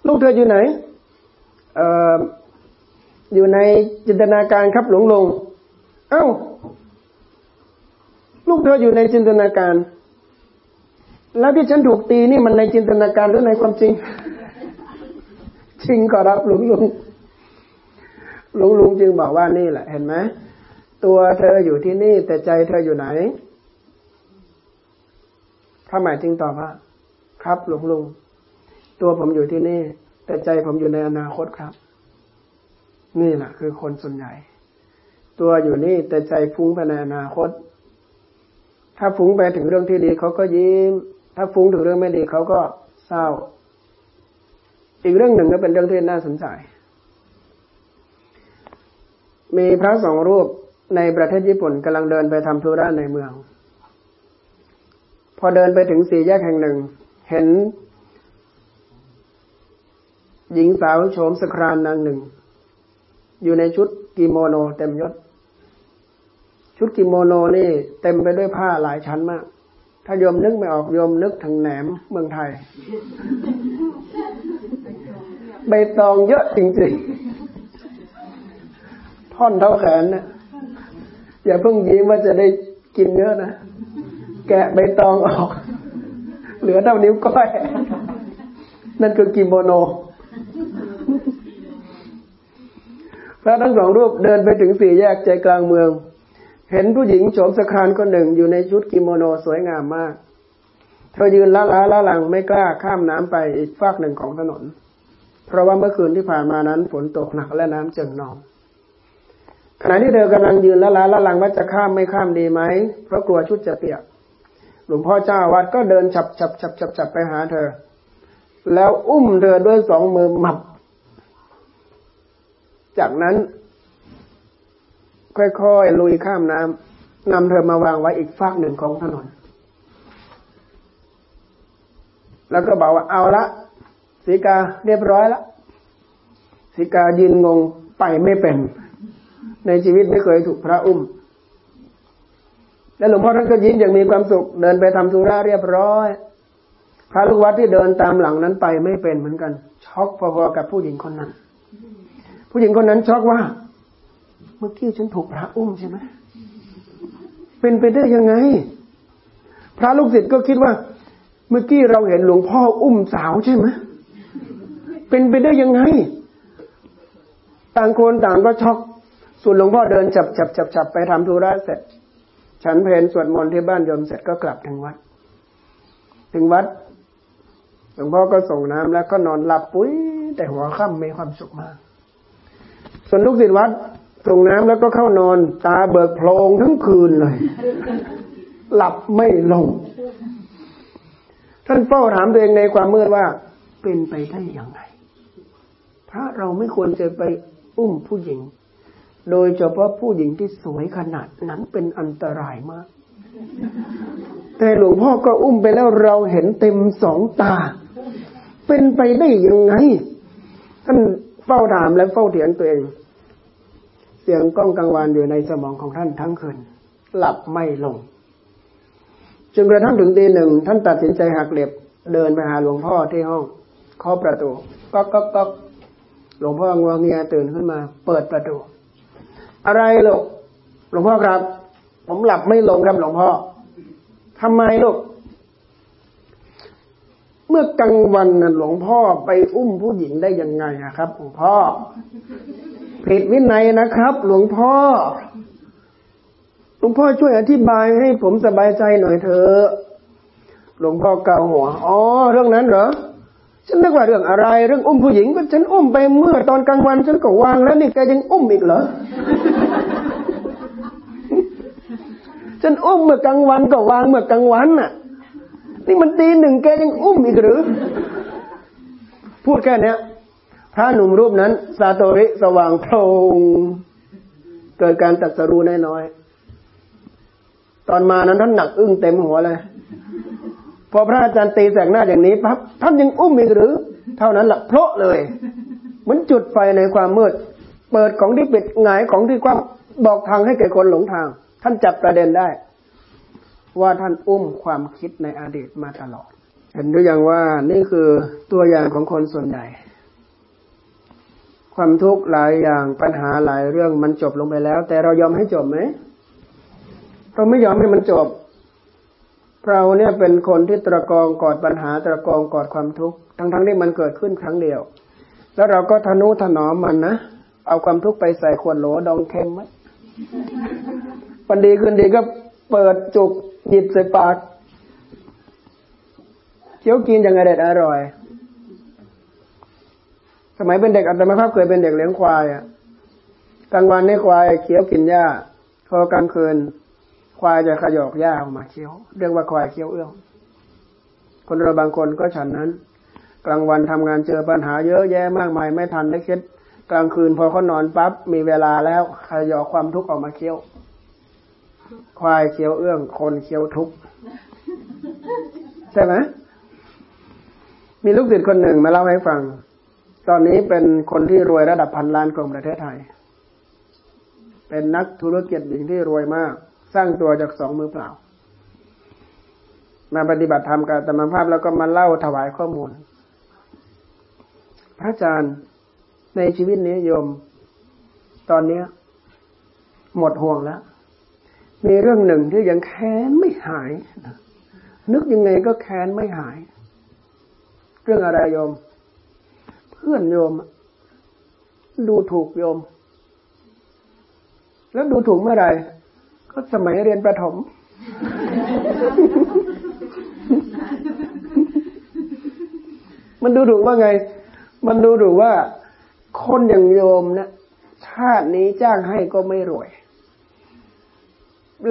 ลูกเธออยู่ไหนเอ่ออยู่ในจินตนาการครับหลวงลุงเอ้า ลูกเธออยู่ในจินตนาการ แล้วที่ฉันถูกตีนี่มันในจินตนาการหรือในความจริง จริงก็รับหลวงลุงหลวงลุงจึงบอกว่านี่แหละ เห็นไหมตัวเธออยู่ที่นี่ แต่ใจเธออยู่ไหนพระหมายจึงตอบว่า ครับหลวงลุง ตัวผมอยู่ที่นี่ แต่ใจผมอยู่ในอนาคตครับ นี่แหละคือคนส่วนใหญ่ ตัวอยู่นี่แต่ใจฟุ้งไปในอนาคต ถ้าฟุ้งไปถึงเรื่องที่ดีเขาก็ยิ้ม ถ้าฟุ้งถึงเรื่องไม่ดีเขาก็เศร้า อีกเรื่องหนึ่งก็เป็นเรื่องที่น่าสนใจ มีพระสองรูปในประเทศญี่ปุ่นกำลังเดินไปทำธุระในเมือง พอเดินไปถึงสี่แยกแห่งหนึ่ง เห็น หญิงสาวโฉมสครานนางหนึ่ง อยู่ในชุดกิโมโนเต็มยศ ชุดกิโมโนนี่เต็มไปด้วยผ้าหลายชั้นมาก ถ้าโยมนึกไม่ออกโยมนึกถึงแหนมเมืองไทย ใบตองเยอะจริงๆ ท่อนเท่าแขนนะอย่าเพิ่งยิ้มว่าจะได้กินเยอะนะ แกะใบตองออก เหลือเท่านิ้วก้อย นั่นคือกิโมโน พระทั้งสองรูปเดินไปถึงสี่แยกใจกลางเมือง เห็นผู้หญิงโฉมสครานคนหนึ่งอยู่ในชุดกิโมโนสวยงามมาก เธอยืนละล้าละหลังไม่กล้าข้ามน้ำไปอีกฝากหนึ่งของถนน เพราะว่าเมื่อคืนที่ผ่านมานั้นฝนตกหนักและน้ำเจิ่งนองขณะที่เธอกำลังยืนละล้าละหลังว่าจะข้ามไม่ข้ามดีไหมเพราะกลัวชุดจะเปียก หลวงพ่อเจ้าวัดก็เดินฉับฉับฉับฉับฉับไปหาเธอ แล้วอุ้มเธอด้วยสองมือหมับ จากนั้น ค่อยๆลุยข้ามน้ำนำเธอมาวางไว้อีกฝากหนึ่งของถนน แล้วก็บอกว่าเอาละสีกาเรียบร้อยละสีกายืนงงไปไม่เป็น ในชีวิตไม่เคยถูกพระอุ้ม แล้วหลวงพ่อท่านก็ยิ้มอย่างมีความสุข เดินไปทำธุระเรียบร้อย พระลูกวัดที่เดินตามหลังนั้นไปไม่เป็นเหมือนกัน ช็อกพอๆกับผู้หญิงคนนั้น ผู้หญิงคนนั้นช็อกว่า เมื่อกี้ฉันถูกพระอุ้มใช่ไหมเป็นไปได้ยังไง พระลูกศิษย์ก็คิดว่า เมื่อกี้เราเห็นหลวงพ่ออุ้มสาวใช่ไหมเป็นไปได้ยังไง ต่างคนต่างก็ช็อกส่วนหลวงพ่อเดินจับจับจับจับไปทำธุระเสร็จ ฉันเพลนสวดมนต์ที่บ้านโยมเสร็จก็กลับถึงวัด ถึงวัด หลวงพ่อก็ส่งน้ำแล้วก็นอนหลับปุ้ยแต่หัวค่ำมีความสุขมาก ส่วนลูกศิษย์วัดส่งน้ำแล้วก็เข้านอน ตาเบิกโพลงทั้งคืนเลย หลับไม่ลง ท่านเฝ้าถามตัวเองในความมืดว่า เป็นไปได้อย่างไรพระเราไม่ควรจะไปอุ้มผู้หญิง โดยเฉพาะผู้หญิงที่สวยขนาดนั้นเป็นอันตรายมาก แต่หลวงพ่อก็อุ้มไปแล้วเราเห็นเต็มสองตา เป็นไปได้ยังไง ท่านเฝ้าถามและเฝ้าเถียงตัวเอง เสียงก้องกังวานอยู่ในสมองของท่านทั้งคืน หลับไม่ลงจนกระทั่งถึงตีหนึ่งท่านตัดสินใจหักเหล็บเดินไปหาหลวงพ่อที่ห้องเคาะประตูก๊อกก๊อกก๊อกหลวงพ่องวงเงียตื่นขึ้นมา เปิดประตู อะไรลูกหลวงพ่อครับ ผมหลับไม่ลงครับหลวงพ่อทำไมลูกเมื่อกลางวันน่ะหลวงพ่อไปอุ้มผู้หญิงได้ยังไงอะครับหลวงพ่อ ผิดวินัยนะครับ หลวงพ่อ หลวงพ่อช่วยอธิบายให้ผมสบายใจหน่อยเถอะหลวงพ่อเกาหัวอ๋อเรื่องนั้นเหรอฉันนึกว่าเรื่องอะไร เรื่องอุ้มผู้หญิงก็ฉันอุ้มไปเมื่อตอนกลางวันฉันก็วางแล้วนี่แกยังอุ้มอีกเหรอฉันอุ้มเมื่อกลางวันก็วางเมื่อกลางวันน่ะ นี่มันตีหนึ่งแกยังอุ้มอีกหรือ พูดแค่นี้ พระหนุ่มรูปนั้นซาโตริสว่างโพลงเกิดการตัดสรู้น้อย ตอนมานั้นท่านหนักอึ้งเต็มหัวเลย พอพระอาจารย์ตีแสงหน้าอย่างนี้ปั๊บท่านยังอุ้มอีกหรือ เท่านั้นหลักเพราะเลย เหมือนจุดไฟในความมืด เปิดของที่ปิดหงายของที่กว้างบอกทางให้แก่คนหลงทาง ท่านจับประเด็นได้ ว่าท่านอุ้มความคิดในอดีตมาตลอด เห็นหรือยังว่านี่คือตัวอย่างของคนส่วนใหญ่ ความทุกข์หลายอย่างปัญหาหลายเรื่องมันจบลงไปแล้ว แต่เรายอมให้จบไหมเราไม่ยอมให้มันจบ เราเนี่ยเป็นคนที่ตะกองกอดปัญหาตะกองกอดความทุกข์ทั้งๆที่มันเกิดขึ้นครั้งเดียว แล้วเราก็ทนุถนอมมันนะเอาความทุกข์ไปใส่ขวดโหลดองเค็มไว้วันดีคืนดีก็เปิดจุกหยิบใส่ปากเคี้ยวกินอย่างอร่อยอร่อย สมัยเป็นเด็กอัตมาภาพเคยเป็นเด็กเลี้ยงควายอะกลางวันนี่ควายเคี้ยวกินหญ้าพอกลางคืน ควายจะขยอกหญ้าออกมาเคี้ยวเรียกว่าควายเคี้ยวเอื้องคนเราบางคนก็ฉันนั้น กลางวันทำงานเจอปัญหาเยอะแยะมากมายไม่ทันได้คิดกลางคืนพอเขานอนปั๊บมีเวลาแล้วขยอกความทุกข์ออกมาเคี้ยว ควายเคี้ยวเอื้อง คนเคี้ยวทุกข์ใช่ไหมมีลูกศิษย์คนหนึ่งมาเล่าให้ฟัง ตอนนี้เป็นคนที่รวยระดับพันล้านของประเทศไทย เป็นนักธุรกิจหญิงที่รวยมาก สร้างตัวจากสองมือเปล่า มาปฏิบัติธรรมกับธรรมภาพแล้วก็มาเล่าถวายข้อมูล พระอาจารย์ในชีวิตนี้โยม ตอนนี้หมดห่วงแล้ว มีเรื่องหนึ่งที่ยังแค้นไม่หาย นึกยังไงก็แค้นไม่หาย เรื่องอะไรโยม เพื่อนโยม ดูถูกโยม แล้วดูถูกเมื่อไหร่ก็สมัยเรียนประถม มันดูถูกว่าไง มันดูถูกว่า คนอย่างโยมนะชาตินี้จ้างให้ก็ไม่รวย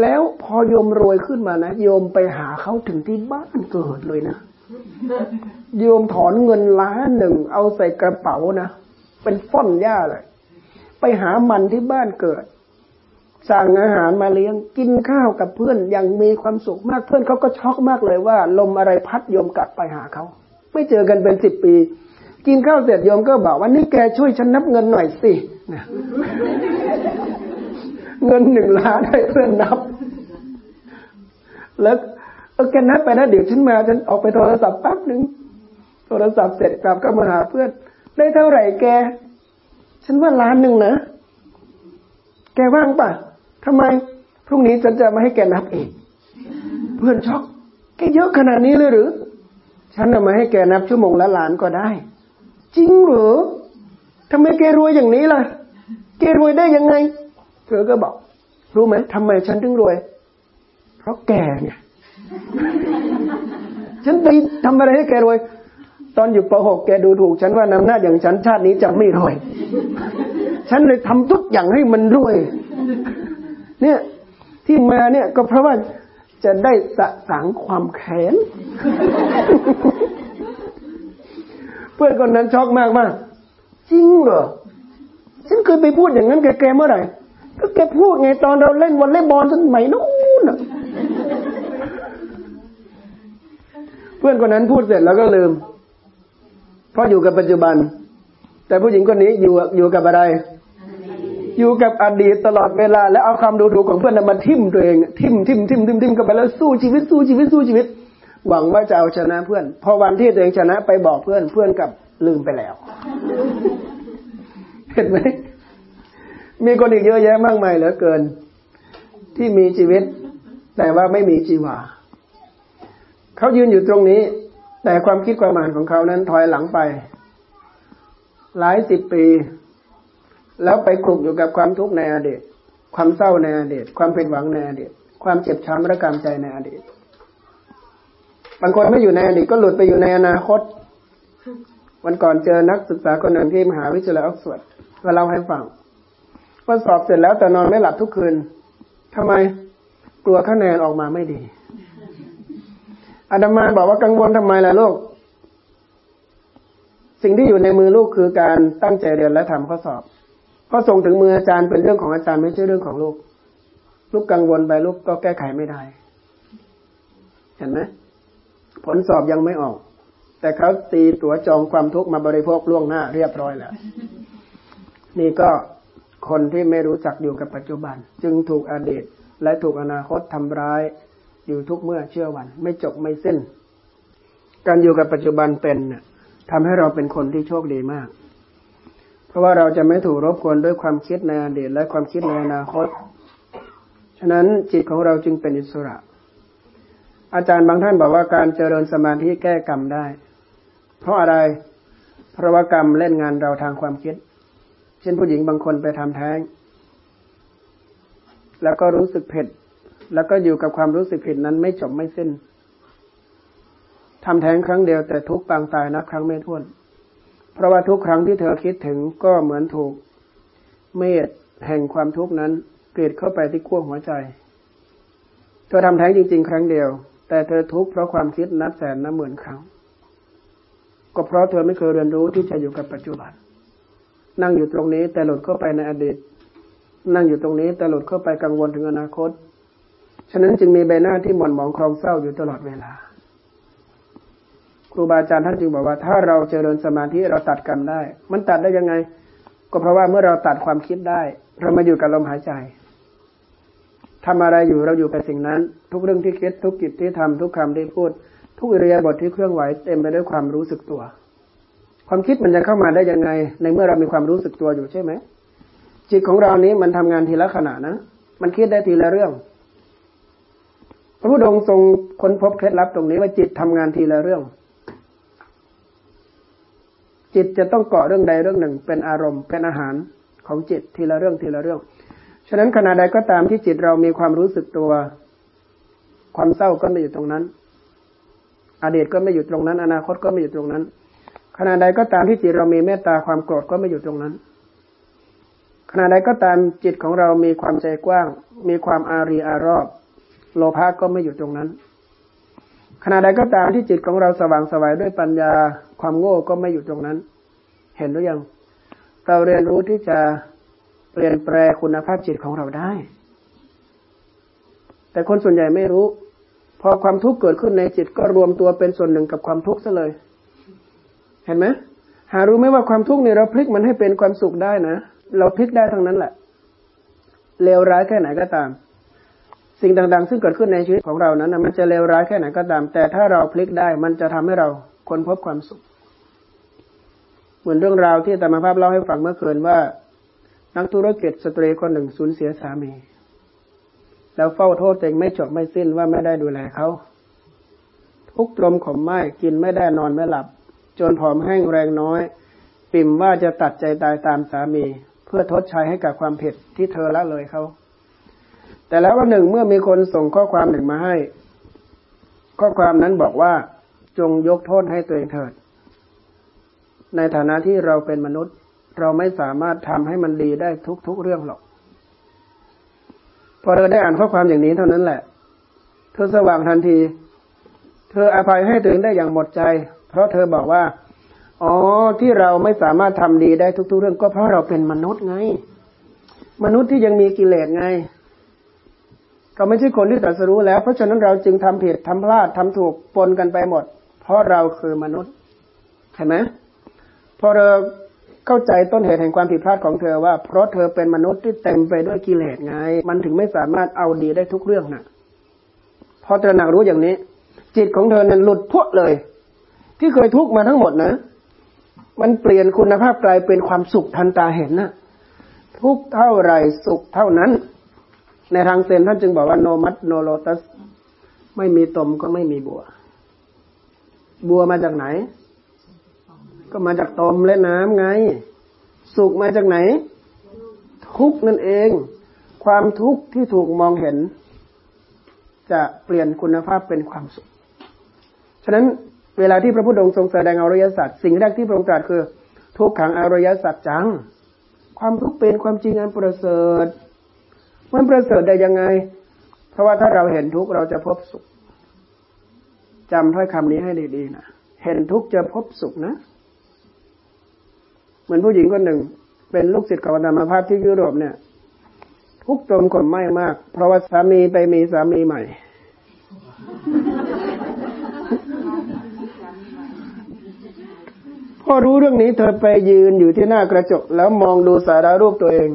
แล้วพอโยมรวยขึ้นมานะโยมไปหาเขาถึงที่บ้านเกิดเลยนะ โยมถอนเงินล้านหนึ่งเอาใส่กระเป๋านะเป็นฟ่อนหญ้าเลยไปหามันที่บ้านเกิด สั่งอาหารมาเลี้ยงกินข้าวกับเพื่อนอย่างมีความสุขมากเพื่อนเขาก็ช็อกมากเลยว่า ลมอะไรพัดโยมกลับไปหาเขา ไม่เจอกันเป็นสิบปี กินข้าวเสร็จโยมก็บอกว่านี่แกช่วยฉันนับเงินหน่อยสิเงินหนึ่งล้านให้เพื่อนนับ แล้ว เออแกนับไปนะเดี๋ยวฉันมาฉันออกไปโทรศัพท์แป๊บหนึ่งโทรศัพท์เสร็จกลับก็มาหาเพื่อน ได้เท่าไหร่แก ฉันว่าล้านหนึ่งนะ แกว่างปะทำไม พรุ่งนี้ฉันจะมาให้แกนับเองเพื่อนช็อกแกเยอะขนาดนี้เลยหรือ ฉันจะมาให้แกนับชั่วโมงละล้านก็ได้ จริงหรือทำไมแกรวยอย่างนี้ล่ะ แกรวยได้ยังไง เธอก็บอก รู้ไหมทำไมฉันถึงรวย เพราะแกเนี่ย ฉันไปทำอะไรให้แกรวย ตอนอยู่ป .6 แกดูถูก ฉันว่านำหน้าอย่างฉันชาตินี้จะไม่รวย ฉันเลยทำทุกอย่างให้มันรวย เนี่ยที่มาเนี่ยก็เพราะว่าจะได้สะสางความแค้นพื่อนคนนั้นช็อกมากมากจริงเหรอ ฉันเคยไปพูดอย่างนั้นแกแกเมื่อไหร่ก็แกพูดไงตอนเราเล่นวอลเลย์บอลสมัยนู้น เพื่อนคนนั้นพูดเสร็จแล้วก็ลืม เพราะอยู่กับปัจจุบัน แต่ผู้หญิงคนนี้อยู่อยู่กับอะไร อยู่กับอดีตตลอดเวลา แล้วเอาคำดูถูกของเพื่อนมาทิ่มตัวเองทิ่มทิ่มทิ่มทิ่มทิ่มกันไปแล้วสู้ชีวิตสู้ชีวิตสู้ชีวิต หวังว่าจะเอาชนะเพื่อน พอวันที่ตัวเองชนะไปบอกเพื่อนเพื่อนกับลืมไปแล้ว เห็นไหมมีคนอีกเยอะแยะมากมายเหลือเกิน ที่มีชีวิต แต่ว่าไม่มีชีวา เขายืนอยู่ตรงนี้ แต่ความคิดความอ่านของเขานั้นถอยหลังไป หลายสิบปี แล้วไปคลุกอยู่กับความทุกข์ในอดีตความเศร้าในอดีตความผิดหวังในอดีตความเจ็บช้ำระกำใจในอดีตบางคนไม่อยู่ในอดีตก็หลุดไปอยู่ในอนาคต วันก่อนเจอนักศึกษาคนหนึ่งที่มหาวิทยาลัยออกซฟอร์ดมาเล่าให้ฟังว่าสอบเสร็จแล้วแต่นอนไม่หลับทุกคืนทำไมกลัวคะแนนออกมาไม่ดี อาดามาบอกว่ากังวลทำไมล่ะลูก สิ่งที่อยู่ในมือลูกคือการตั้งใจเรียนและทำข้อสอบพอส่งถึงมืออาจารย์เป็นเรื่องของอาจารย์ไม่ใช่เรื่องของลูก ลูกกังวลไปลูกก็แก้ไขไม่ได้ เห็นไหมผลสอบยังไม่ออก แต่เขาตีตั๋วจองความทุกข์มาบริโภคล่วงหน้าเรียบร้อยแล้ว นี่ก็คนที่ไม่รู้จักอยู่กับปัจจุบัน จึงถูกอดีตและถูกอนาคตทำร้าย อยู่ทุกเมื่อเชื่อวัน ไม่จบไม่สิ้น การอยู่กับปัจจุบันเป็นเนี่ยทำให้เราเป็นคนที่โชคดีมาก เพราะว่าเราจะไม่ถูกรบกวนด้วยความคิดในอดีตและความคิดในอนาคต ฉะนั้นจิตของเราจึงเป็นอิสระ อาจารย์บางท่านบอกว่าการเจริญสมาธิแก้กรรมได้ เพราะอะไร เพราะว่ากรรมเล่นงานเราทางความคิด เช่นผู้หญิงบางคนไปทำแท้ง แล้วก็รู้สึกเผ็ด แล้วก็อยู่กับความรู้สึกผิดนั้นไม่จบไม่สิ้นทำแท้งครั้งเดียวแต่ทุกปางตายนับครั้งไม่ถ้วน เพราะว่าทุกครั้งที่เธอคิดถึงก็เหมือนถูก เมฆแห่งความทุกข์นั้น เกลีดเข้าไปที่ขั้วหัวใจ เธอทำแท้งจริง ๆ ครั้งเดียว แต่เธอทุกข์เพราะความคิดนับแสนนับหมื่นครั้ง ก็เพราะเธอไม่เคยเรียนรู้ที่จะอยู่กับปัจจุบัน นั่งอยู่ตรงนี้แต่หลุดเข้าไปในอดีต นั่งอยู่ตรงนี้แต่หลุดเข้าไปกังวลถึงอนาคต ฉะนั้นจึงมีใบหน้าที่หม่นหมองคลองเศร้าอยู่ตลอดเวลา ครูบาอาจารย์ท่านจึงบอกว่า ถ้าเราเจริญสมาธิเราตัดกรรมได้ มันตัดได้ยังไง ก็เพราะว่าเมื่อเราตัดความคิดได้ เรามาอยู่กับลมหายใจทำอะไรอยู่เราอยู่กับสิ่งนั้น ทุกเรื่องที่คิดทุกกิจที่ทำทุกคำที่พูด ทุกอิริยาบถทที่เคลื่อนไหวเต็มไปด้วยความรู้สึกตัว ความคิดมันจะเข้ามาได้ยังไง ในเมื่อเรามีความรู้สึกตัวอยู่ใช่ไหมจิตของเรานี้มันทำงานทีละขณะนะมันคิดได้ทีละเรื่อง พระพุทธองค์ทรงค้นพบเคล็ดลับตรงนี้ว่าจิตทำงานทีละเรื่อง จิตจะต้องเกาะเรื่องใดเรื่องหนึ่ง เป็นอารมณ์เป็นอาหารของจิตทีละเรื่องทีละเรื่อง ฉะนั้นขณะใดก็ตามที่จิตเรามีความรู้สึกตัว ความเศร้าก็ไม่อยู่ตรงนั้น อดีตก็ไม่อยู่ตรงนั้น อนาคตก็ไม่อยู่ตรงนั้น ขณะใดก็ตามที่จิตเรามีเมตตาความโกรธก็ไม่อยู่ตรงนั้นขณะใดก็ตามจิตของเรามีความใจกว้าง มีความอารีอารอบ โลภะก็ไม่อยู่ตรงนั้น ขณะใดก็ตามที่จิตของเราสว่างสวายด้วยปัญญาความโง่ก็ไม่อยู่ตรงนั้น เห็นหรือยัง เราเรียนรู้ที่จะเปลี่ยนแปลคุณภาพจิตของเราได้ แต่คนส่วนใหญ่ไม่รู้ พอความทุกข์เกิดขึ้นในจิตก็รวมตัวเป็นส่วนหนึ่งกับความทุกข์ซะเลย เห็นไหมหารู้ไหมว่าความทุกข์เนี่ยเราพลิกมันให้เป็นความสุขได้นะ เราพลิกได้ทั้งนั้นแหละเลวร้ายแค่ไหนก็ตาม สิ่งต่างๆ ซึ่งเกิดขึ้นในชีวิตของเรานั้นมันจะเลวร้ายแค่ไหนก็ตาม แต่ถ้าเราพลิกได้มันจะทำให้เราค้นพบความสุข เหมือนเรื่องราวที่ตมภาพเล่าให้ฟังเมื่อคืนว่า นักธุรกิจสตรีคนหนึ่งสูญเสียสามี แล้วเฝ้าโทษเองไม่จบไม่สิ้นว่าไม่ได้ดูแลเขาทุกลมขมไม้กินไม่ได้นอนไม่หลับ จนผอมแห้งแรงน้อย ปิ่มว่าจะตัดใจตายตามสามี เพื่อทดใช้ให้กับความผิดที่เธอละเลยเขา แต่แล้ววันหนึ่งเมื่อมีคนส่งข้อความหนึ่งมาให้ ข้อความนั้นบอกว่า จงยกโทษให้ตัวเองเถิด ในฐานะที่เราเป็นมนุษย์ เราไม่สามารถทำให้มันดีได้ทุกๆเรื่องหรอกพอเธอได้อ่านข้อความอย่างนี้เท่านั้นแหละ เธอสว่างทันที เธออภัยให้ตัวเองได้อย่างหมดใจ เพราะเธอบอกว่า อ๋อ ที่เราไม่สามารถทำดีได้ทุก ๆ เรื่องก็เพราะเราเป็นมนุษย์ไง มนุษย์ที่ยังมีกิเลสไง เราไม่ใช่คนที่ตรัสรู้แล้ว เพราะฉะนั้นเราจึงทำผิดทำพลาดทำถูกปนกันไปหมด เพราะเราคือมนุษย์เห็นไหมพอเราเข้าใจต้นเหตุแห่งความผิดพลาดของเธอว่า เพราะเธอเป็นมนุษย์ที่เต็มไปด้วยกิเลสไง มันถึงไม่สามารถเอาดีได้ทุกเรื่องนะ่ะพอตระหนักรู้อย่างนี้ จิตของเธอเนี่ยหลุดพวเลย ที่เคยทุกข์มาทั้งหมดนะ มันเปลี่ยนคุณภาพกลายเป็นความสุขทันตาเห็นนะทุกเท่าไรสุขเท่านั้น ในทางเซนท่านจึงบอกว่าโนมัตโนโลตัส ไม่มีตมก็ไม่มีบัว บัวมาจากไหน ก็มาจากตมและน้ำไง สุขมาจากไหน ทุกนั่นเอง ความทุกข์ที่ถูกมองเห็น จะเปลี่ยนคุณภาพเป็นความสุข ฉะนั้นเวลาที่พระพุทธองค์ทรงแสดงอริยสัจสิ่งแรกที่พระองค์ตรัสคือ ทุกขังอริยสัจจัง ความทุกข์เป็นความจริงอันประเสริฐ มันประเสริฐได้ยังไง เพราะว่าถ้าเราเห็นทุกข์เราจะพบสุขจำถ้อยคำนี้ให้ดีๆนะเห็นทุกข์จะพบสุขนะเหมือนผู้หญิงคนหนึ่ง เป็นลูกศิษย์ของธรรมภาพที่ยุโรปเนี่ย ทุกจมคนไม่มาก เพราะว่าสามีไปมีสามีใหม่ พอรู้เรื่องนี้เธอไปยืนอยู่ที่หน้ากระจก แล้วมองดูสารารูปตัวเอง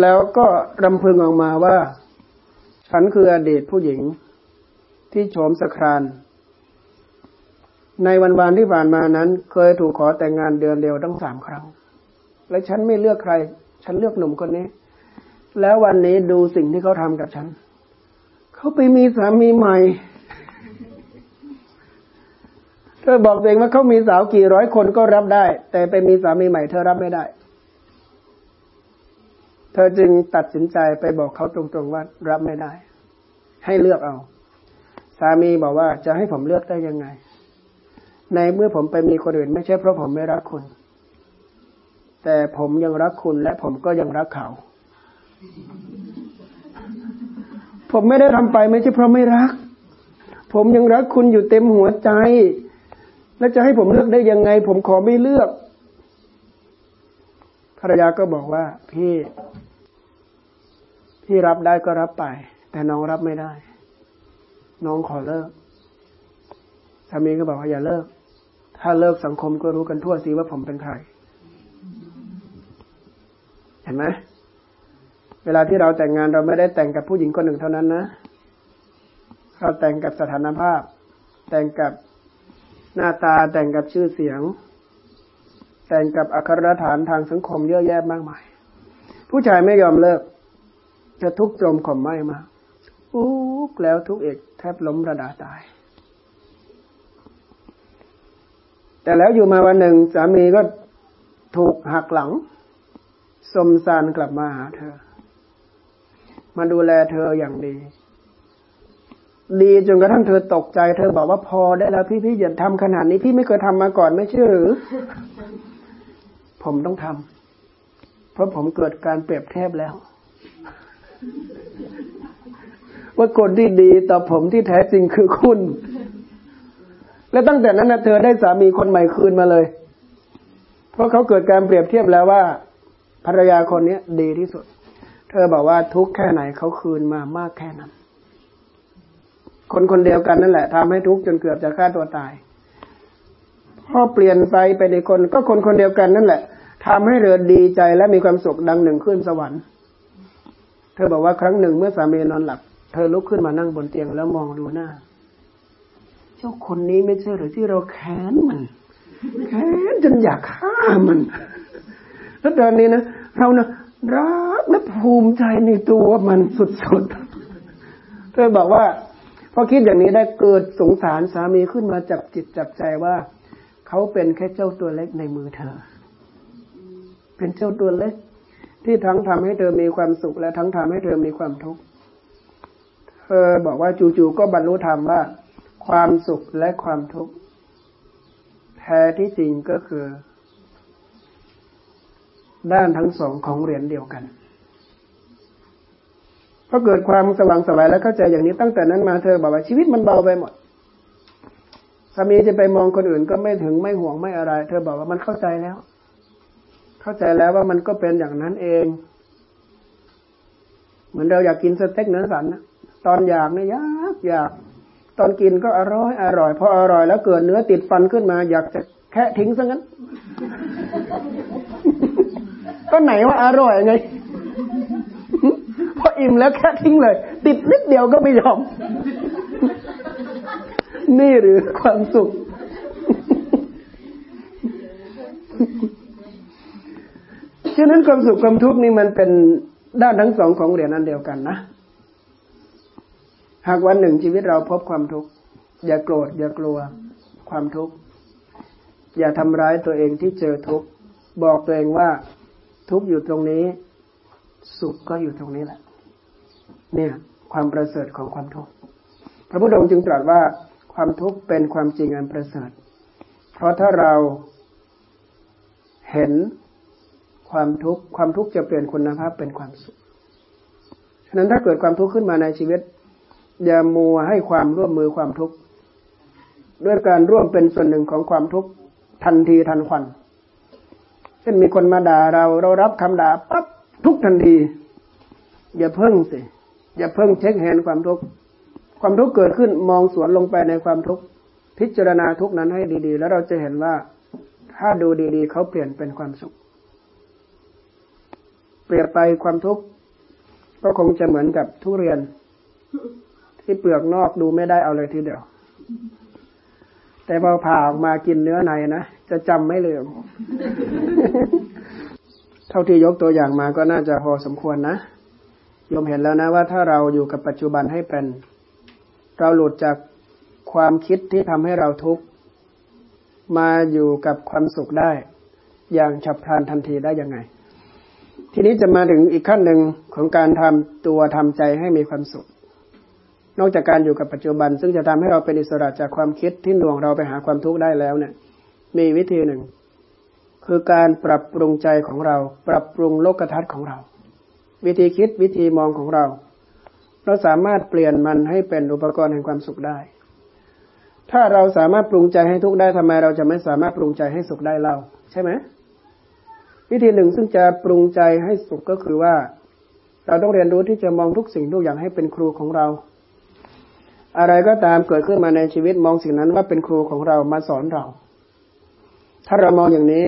แล้วก็รำพึงออกมาว่า ฉันคืออดีตผู้หญิงที่โฉมสคราน ในวันวานที่ผ่านมานั้น เคยถูกขอแต่งงานเดือนเดียวตั้งสามครั้ง และฉันไม่เลือกใคร ฉันเลือกหนุ่มคนนี้ แล้ววันนี้ดูสิ่งที่เขาทำกับฉัน เขาไปมีสามีใหม่เธอบอกเองว่าเขามีสาวกี่ร้อยคนก็รับได้ แต่ไปมีสามีใหม่เธอรับไม่ได้ เธอจึงตัดสินใจไปบอกเขาตรงๆว่ารับไม่ได้ ให้เลือกเอา สามีบอกว่าจะให้ผมเลือกได้ยังไง ในเมื่อผมไปมีคนอื่น ไม่ใช่เพราะผมไม่รักคุณ แต่ผมยังรักคุณและผมก็ยังรักเขา ผมไม่ได้ทำไปไม่ใช่เพราะไม่รัก ผมยังรักคุณอยู่เต็มหัวใจ แล้วจะให้ผมเลือกได้ยังไง ผมขอไม่เลือกภรรยาก็บอกว่าพี่ พี่รับได้ก็รับไป แต่น้องรับไม่ได้ น้องขอเลิกสามีก็บอกว่าอย่าเลิก ถ้าเลิกสังคมก็รู้กันทั่วสิว่าผมเป็นใคร เห็นไหมเวลาที่เราแต่งงานเราไม่ได้แต่งกับผู้หญิงคนหนึ่งเท่านั้นนะ เราแต่งกับสถานภาพ แต่งกับหน้าตาแต่งกับชื่อเสียง แต่งกับอัครฐานทางสังคมเยอะแยะมากมาย ผู้ชายไม่ยอมเลิก จะทุกข์จมข่มไม่มาอุ๊กแล้วทุกเอกแทบล้มระดาตาย แต่แล้วอยู่มาวันหนึ่งสามีก็ถูกหักหลัง สมสารกลับมาหาเธอ มาดูแลเธออย่างดี ดีจนกระทั่งเธอตกใจ เธอบอกว่าพอได้แล้วพี่พี่อย่าทำขนาดนี้พี่ไม่เคยทำมาก่อนไม่ใช่หรือ ผมต้องทำเพราะผมเกิดการเปรียบเทียบแล้ว ว่าคนที่ดีต่อผมที่แท้จริงคือคุณ และตั้งแต่นั้นนะเธอได้สามีคนใหม่คืนมาเลย เพราะเขาเกิดการเปรียบเทียบแล้วว่าภรรยาคนนี้ดีที่สุด เธอบอกว่าทุกแค่ไหนเขาคืนมามากแค่นั้น คนคนเดียวกันนั่นแหละทำให้ทุกจนเกือบจะฆ่าตัวตายพอเปลี่ยนไปไปในคนก็คนคนเดียวกันนั่นแหละทำให้เรือดีใจและมีความสุขดังหนึ่งขึ้นสวรรค์ ธอบอกว่าครั้งหนึ่งเมื่อสามีนอนหลับ เธอลุกขึ้นมานั่งบนเตียงแล้วมองดูหน้า เจ้าคนนี้ไม่ใช่หรือที่เราแค้นมัน แค้นจนอยากฆ่ามัน แล้วตอนนี้นะเรานะรักและภูมิใจในตัวมันสุดๆ เธอบอกว่าพอคิดอย่างนี้ได้เกิดสงสารสามีขึ้นมาจับจิตจับใจว่า เขาเป็นแค่เจ้าตัวเล็กในมือเธอ เป็นเจ้าตัวเล็ก ที่ทั้งทำให้เธอมีความสุข และทั้งทำให้เธอมีความทุกข์เธอบอกว่าจู่ๆก็บรรลุธรรมว่า ความสุขและความทุกข์แท้ที่จริงก็คือ ด้านทั้งสองของเหรียญเดียวกันพอเกิดความสว่างสวายแล้วเข้าใจอย่างนี้ตั้งแต่นั้นมาเธอบอกว่าชีวิตมันเบาไปหมดสามีจะไปมองคนอื่นก็ไม่ถึงไม่ห่วงไม่อะไร เธอบอกว่ามันเข้าใจแล้ว เข้าใจแล้วว่ามันก็เป็นอย่างนั้นเอง เหมือนเราอยากกินสเต็กเนื้อสันนะตอนอยากเนี่ยยากอยาก ตอนกินก็อร่อยอร่อยพออร่อยแล้วเกิดเนื้อติดฟันขึ้นมา อยากจะแค่ทิ้งซะงั้น ก็ไหนว่าอร่อยไงพออิ่มแล้วแค่ทิ้งเลย ติดนิดเดียวก็ไม่ยอม นี่หรือความสุข ฉะนั้นความสุขความทุกข์นี่มันเป็นด้านทั้งสองของเหรียญอันเดียวกันนะ หากวันหนึ่งชีวิตเราพบความทุกข์อย่าโกรธ อย่ากลัว ความทุกข์อย่าทำร้ายตัวเองที่เจอทุกข์บอกตัวเองว่าทุกข์อยู่ตรงนี้ สุขก็อยู่ตรงนี้แหละ เนี่ย ความประเสริฐของความทุกข์พระพุทธองค์จึงตรัสว่าความทุกข์เป็นความจริงอันประเสริฐ เพราะถ้าเราเห็น ความทุกข์ความทุกข์จะเปลี่ยนคุณภาพเป็นความสุข ฉะนั้นถ้าเกิดความทุกข์ขึ้นมาในชีวิต อย่ามัวให้ความร่วมมือความทุกข์ด้วยการร่วมเป็นส่วนหนึ่งของความทุกข์ทันทีทันควันเช่นมีคนมาด่าเราเรารับคำด่าปั๊บทุกทันที อย่าเพิ่งสิ อย่าเพิ่งเช็คแฮนความทุกข์ความทุกข์เกิดขึ้นมองสวนลงไปในความทุกข์พิจารณาทุกนั้นให้ดีๆ แล้วเราจะเห็นว่าถ้าดูดีๆ เขาเปลี่ยนเป็นความสุข เปรียบไปความทุกข์ก็คงจะเหมือนกับทุเรียน ที่เปลือกนอกดูไม่ได้เอาเลยทีเดียว แต่พอผ่าออกมากินเนื้อในนะจะจำไม่ลืม เท่าที่ยกตัวอย่างมาก็น่าจะพอสมควรนะยมเห็นแล้วนะว่าถ้าเราอยู่กับปัจจุบันให้เป็น เราหลุดจากความคิดที่ทำให้เราทุกข์มาอยู่กับความสุขได้ อย่างฉับพลันทันทีได้ยังไง ทีนี้จะมาถึงอีกขั้นหนึ่งของการทำตัวทำใจให้มีความสุข นอกจากการอยู่กับปัจจุบัน ซึ่งจะทำให้เราเป็นอิสระจากความคิดที่หน่วงเราไปหาความทุกข์ได้แล้วเนี่ย มีวิธีหนึ่ง คือการปรับปรุงใจของเรา ปรับปรุงโลกทัศน์ของเรา วิธีคิดวิธีมองของเรา เราสามารถเปลี่ยนมันให้เป็นอุปกรณ์แห่งความสุขได้ ถ้าเราสามารถปรุงใจให้ทุกข์ได้ทำไม เราจะไม่สามารถปรุงใจให้สุขได้เล่าใช่ไหม วิธีหนึ่งซึ่งจะปรุงใจให้สุขก็คือว่า เราต้องเรียนรู้ที่จะมองทุกสิ่งทุกอย่างให้เป็นครูของเรา อะไรก็ตามเกิดขึ้นมาในชีวิตมองสิ่งนั้นว่าเป็นครูของเรามาสอนเรา ถ้าเรามองอย่างนี้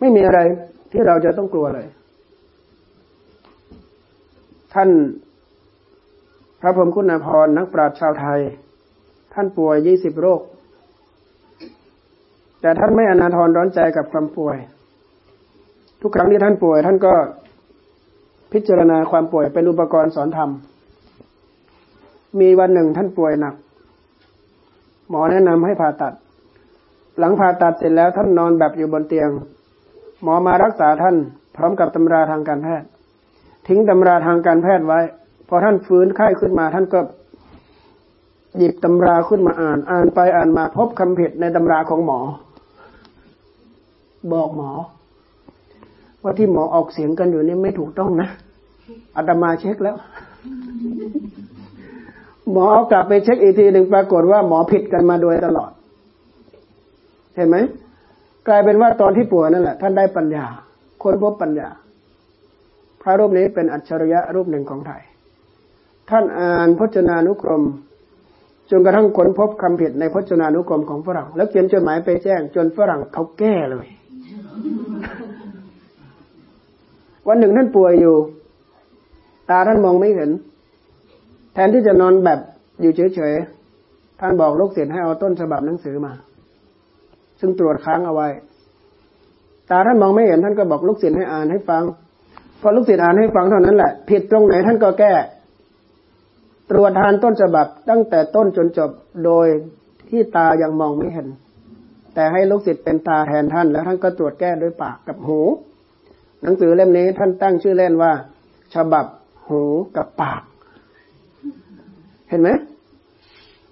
ไม่มีอะไรที่เราจะต้องกลัวเลย ท่านพระพรมคุณาภรนักปราชญ์ชาวไทย ท่านป่วยยี่สิบโรค แต่ท่านไม่อนาทรร้อนใจกับความป่วย ทุกครั้งที่ท่านป่วย ท่านก็พิจารณาความป่วยเป็นอุปกรณ์สอนธรรม มีวันหนึ่งท่านป่วยหนัก หมอแนะนำให้ผ่าตัด หลังผ่าตัดเสร็จแล้วท่านนอนแบบอยู่บนเตียง หมอมารักษาท่าน พร้อมกับตำราทางการแพทย์ ทิ้งตำราทางการแพทย์ไว้ พอท่านฟื้นไข้ขึ้นมา ท่านก็หยิบตำราขึ้นมาอ่าน อ่านไปอ่านมาพบคำผิดในตำราของหมอ บอกหมอ ว่าที่หมอออกเสียงกันอยู่นี่ไม่ถูกต้องนะอาตมาเช็คแล้ว หมอกลับไปเช็คอีกทีหนึ่งปรากฏว่าหมอผิดกันมาโดยตลอด เห็นไหมกลายเป็นว่าตอนที่ป่วยนั่นแหละ ท่านได้ปัญญา ค้นพบปัญญา พระรูปนี้เป็นอัจฉริยะรูปหนึ่งของไทย ท่านอ่านพจนานุกรมจนกระทั่งค้นพบคำผิดในพจนานุกรมของฝรั่ง แล้วเขียนจดหมายไปแจ้ง จนฝรั่งเขาแก้เลย วันหนึ่งท่านป่วยอยู่ ตาท่านมองไม่เห็น แทนที่จะนอนแบบอยู่เฉยๆท่านบอกลูกศิษย์ให้เอาต้นฉบับหนังสือมา ซึ่งตรวจค้างเอาไว้ ตาท่านมองไม่เห็นท่านก็บอกลูกศิษย์ให้อ่านให้ฟังพอลูกศิษย์อ่านให้ฟังเท่านั้นแหละ ผิดตรงไหนท่านก็แก้ ตรวจทานต้นฉบับ ตั้งแต่ต้นจนจบโดยที่ตายังมองไม่เห็น แต่ให้ลูกศิษย์เป็นตาแทนท่าน แล้วท่านก็ตรวจแก้ด้วยปากกับหู หนังสือเล่มนี้ท่านตั้งชื่อเล่นว่า ฉบับหูกับปาก เห็นไหม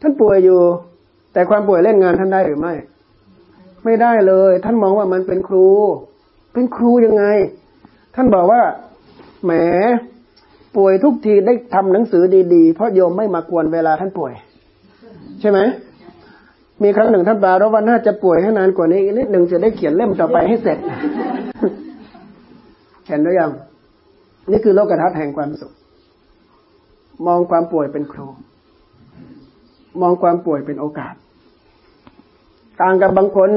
ท่านป่วยอยู่ แต่ความป่วยเล่นงานท่านได้หรือไม่ ไม่ได้เลย ท่านมองว่ามันเป็นครู เป็นครูยังไง ท่านบอกว่า แหม ป่วยทุกทีได้ทำหนังสือดีๆ เพราะโยมไม่มากวนเวลาท่านป่วย ใช่ไหมมีครั้งหนึ่งท่านบาราว่าน่าจะป่วยให้นานกว่านี้อีกนิดหนึ่งจะได้เขียนเล่มต่อไปให้เสร็จ เห็นหรือยัง นี่คือโลกทัศน์แห่งความสุข มองความป่วยเป็นครู มองความป่วยเป็นโอกาส ต่างกับบางคน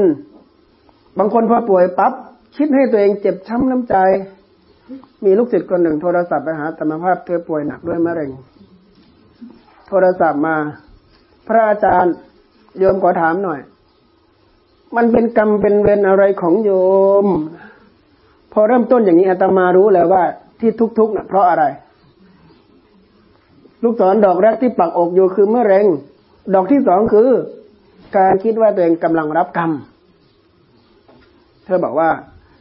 บางคนพอป่วยปั๊บคิดให้ตัวเองเจ็บช้ำน้ำใจ มีลูกศิษย์คนหนึ่งโทรศัพท์ไปหาธรรมภาพเธอป่วยหนักด้วยมะเร็ง โทรศัพท์มา พระอาจารย์โยมขอถามหน่อย มันเป็นกรรมเป็นเวรอะไรของโยม พอเริ่มต้นอย่างนี้อาตมารู้แล้วว่าที่ทุกๆนะ่ะเพราะอะไร ลูกศรดอกแรกที่ปักอกอยู่คือเมะเร็ง ดอกที่สองคือ การคิดว่าตัวเองกำลังรับกรรม เธอบอกว่า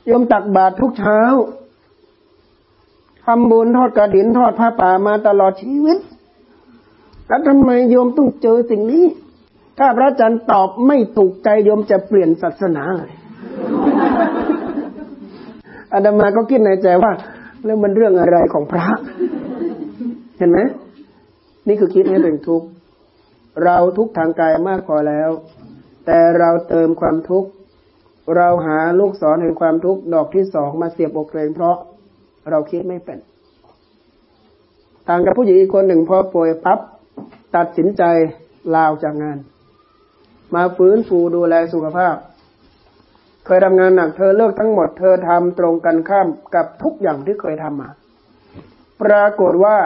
โยมตักบาตรทุกเช้าทำบุญทอดกระถินทอดผ้าป่ามาตลอดชีวิต แล้วทำไมโยมต้องเจอสิ่งนี้ ถ้าพระอาจารย์ตอบไม่ถูกใจโยมจะเปลี่ยนศาสนาเลย อาดามาก็คิดในใจว่า แล้วมันเรื่องอะไรของพระ เห็นไหมนี่คือคิดให้ตัวเองทุกข์เราทุกทางกายมากพอแล้ว แต่เราเติมความทุกข์เราหาลูกศรแห่งความทุกข์ดอกที่สองมาเสียบอกเรงเพราะเราคิดไม่เป็นต่างกับผู้หญิงอีกคนหนึ่งพอป่วยปั๊บตัดสินใจลาวจากงาน มาฟื้นฟูดูแลสุขภาพ เคยทำงานหนักเธอเลิกทั้งหมด เธอทำตรงกันข้ามกับทุกอย่างที่เคยทำมา ปรากฏว่า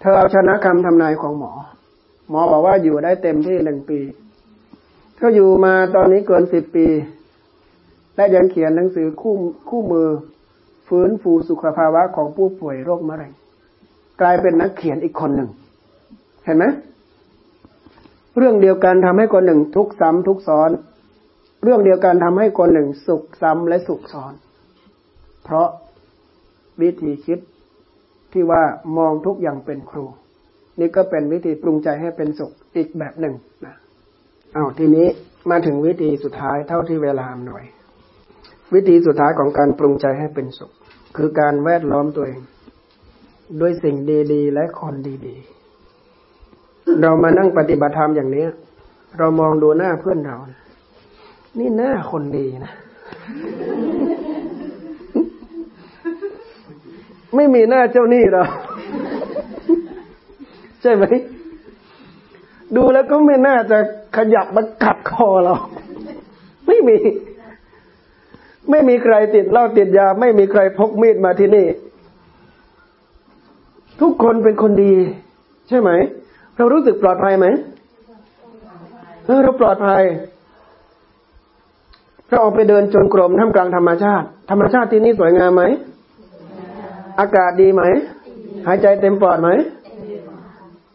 เธอเอาชนะคำทำนายของหมอ หมอบอกว่าอยู่ได้เต็มที่หนึ่งปีเธออยู่มาตอนนี้เกินสิบปี และยังเขียนหนังสือคู่คู่มือ ฟื้นฟูสุขภาวะของผู้ป่วยโรคมะเร็งกลายเป็นนักเขียนอีกคนหนึ่ง เห็นไหมเรื่องเดียวกันทำให้คนหนึ่งทุกซ้ำทุกซ้อน เรื่องเดียวกันทำให้คนหนึ่งสุขซ้ำและสุขซ้อน เพราะวิธีคิดที่ว่ามองทุกอย่างเป็นครู นี่ก็เป็นวิธีปรุงใจให้เป็นสุขอีกแบบหนึ่งนะเอาทีนี้มาถึงวิธีสุดท้ายเท่าที่เวลาหน่อย วิธีสุดท้ายของการปรุงใจให้เป็นสุข คือการแวดล้อมตัวเอง ด้วยสิ่งดีๆ และคนดีๆ เรามานั่งปฏิบัติธรรมอย่างนี้ เรามองดูหน้าเพื่อนเรา นี่หน้าคนดีนะ ไม่มีหน้าเจ้าหนี้หรอใช่ไหม ดูแล้วก็ไม่น่าจะขยับมากัดคอเราไม่มี ไม่มีใครติดเหล้าติดยา ไม่มีใครพกมีดมาที่นี่ ทุกคนเป็นคนดี ใช่ไหม เรารู้สึกปลอดภัยไหมเออเราปลอดภัย เราออกไปเดินจนกรมท่ามกลางธรรมชาติ ธรรมชาติที่นี่สวยงามไหม อากาศดีไหม หายใจเต็มปอดไหม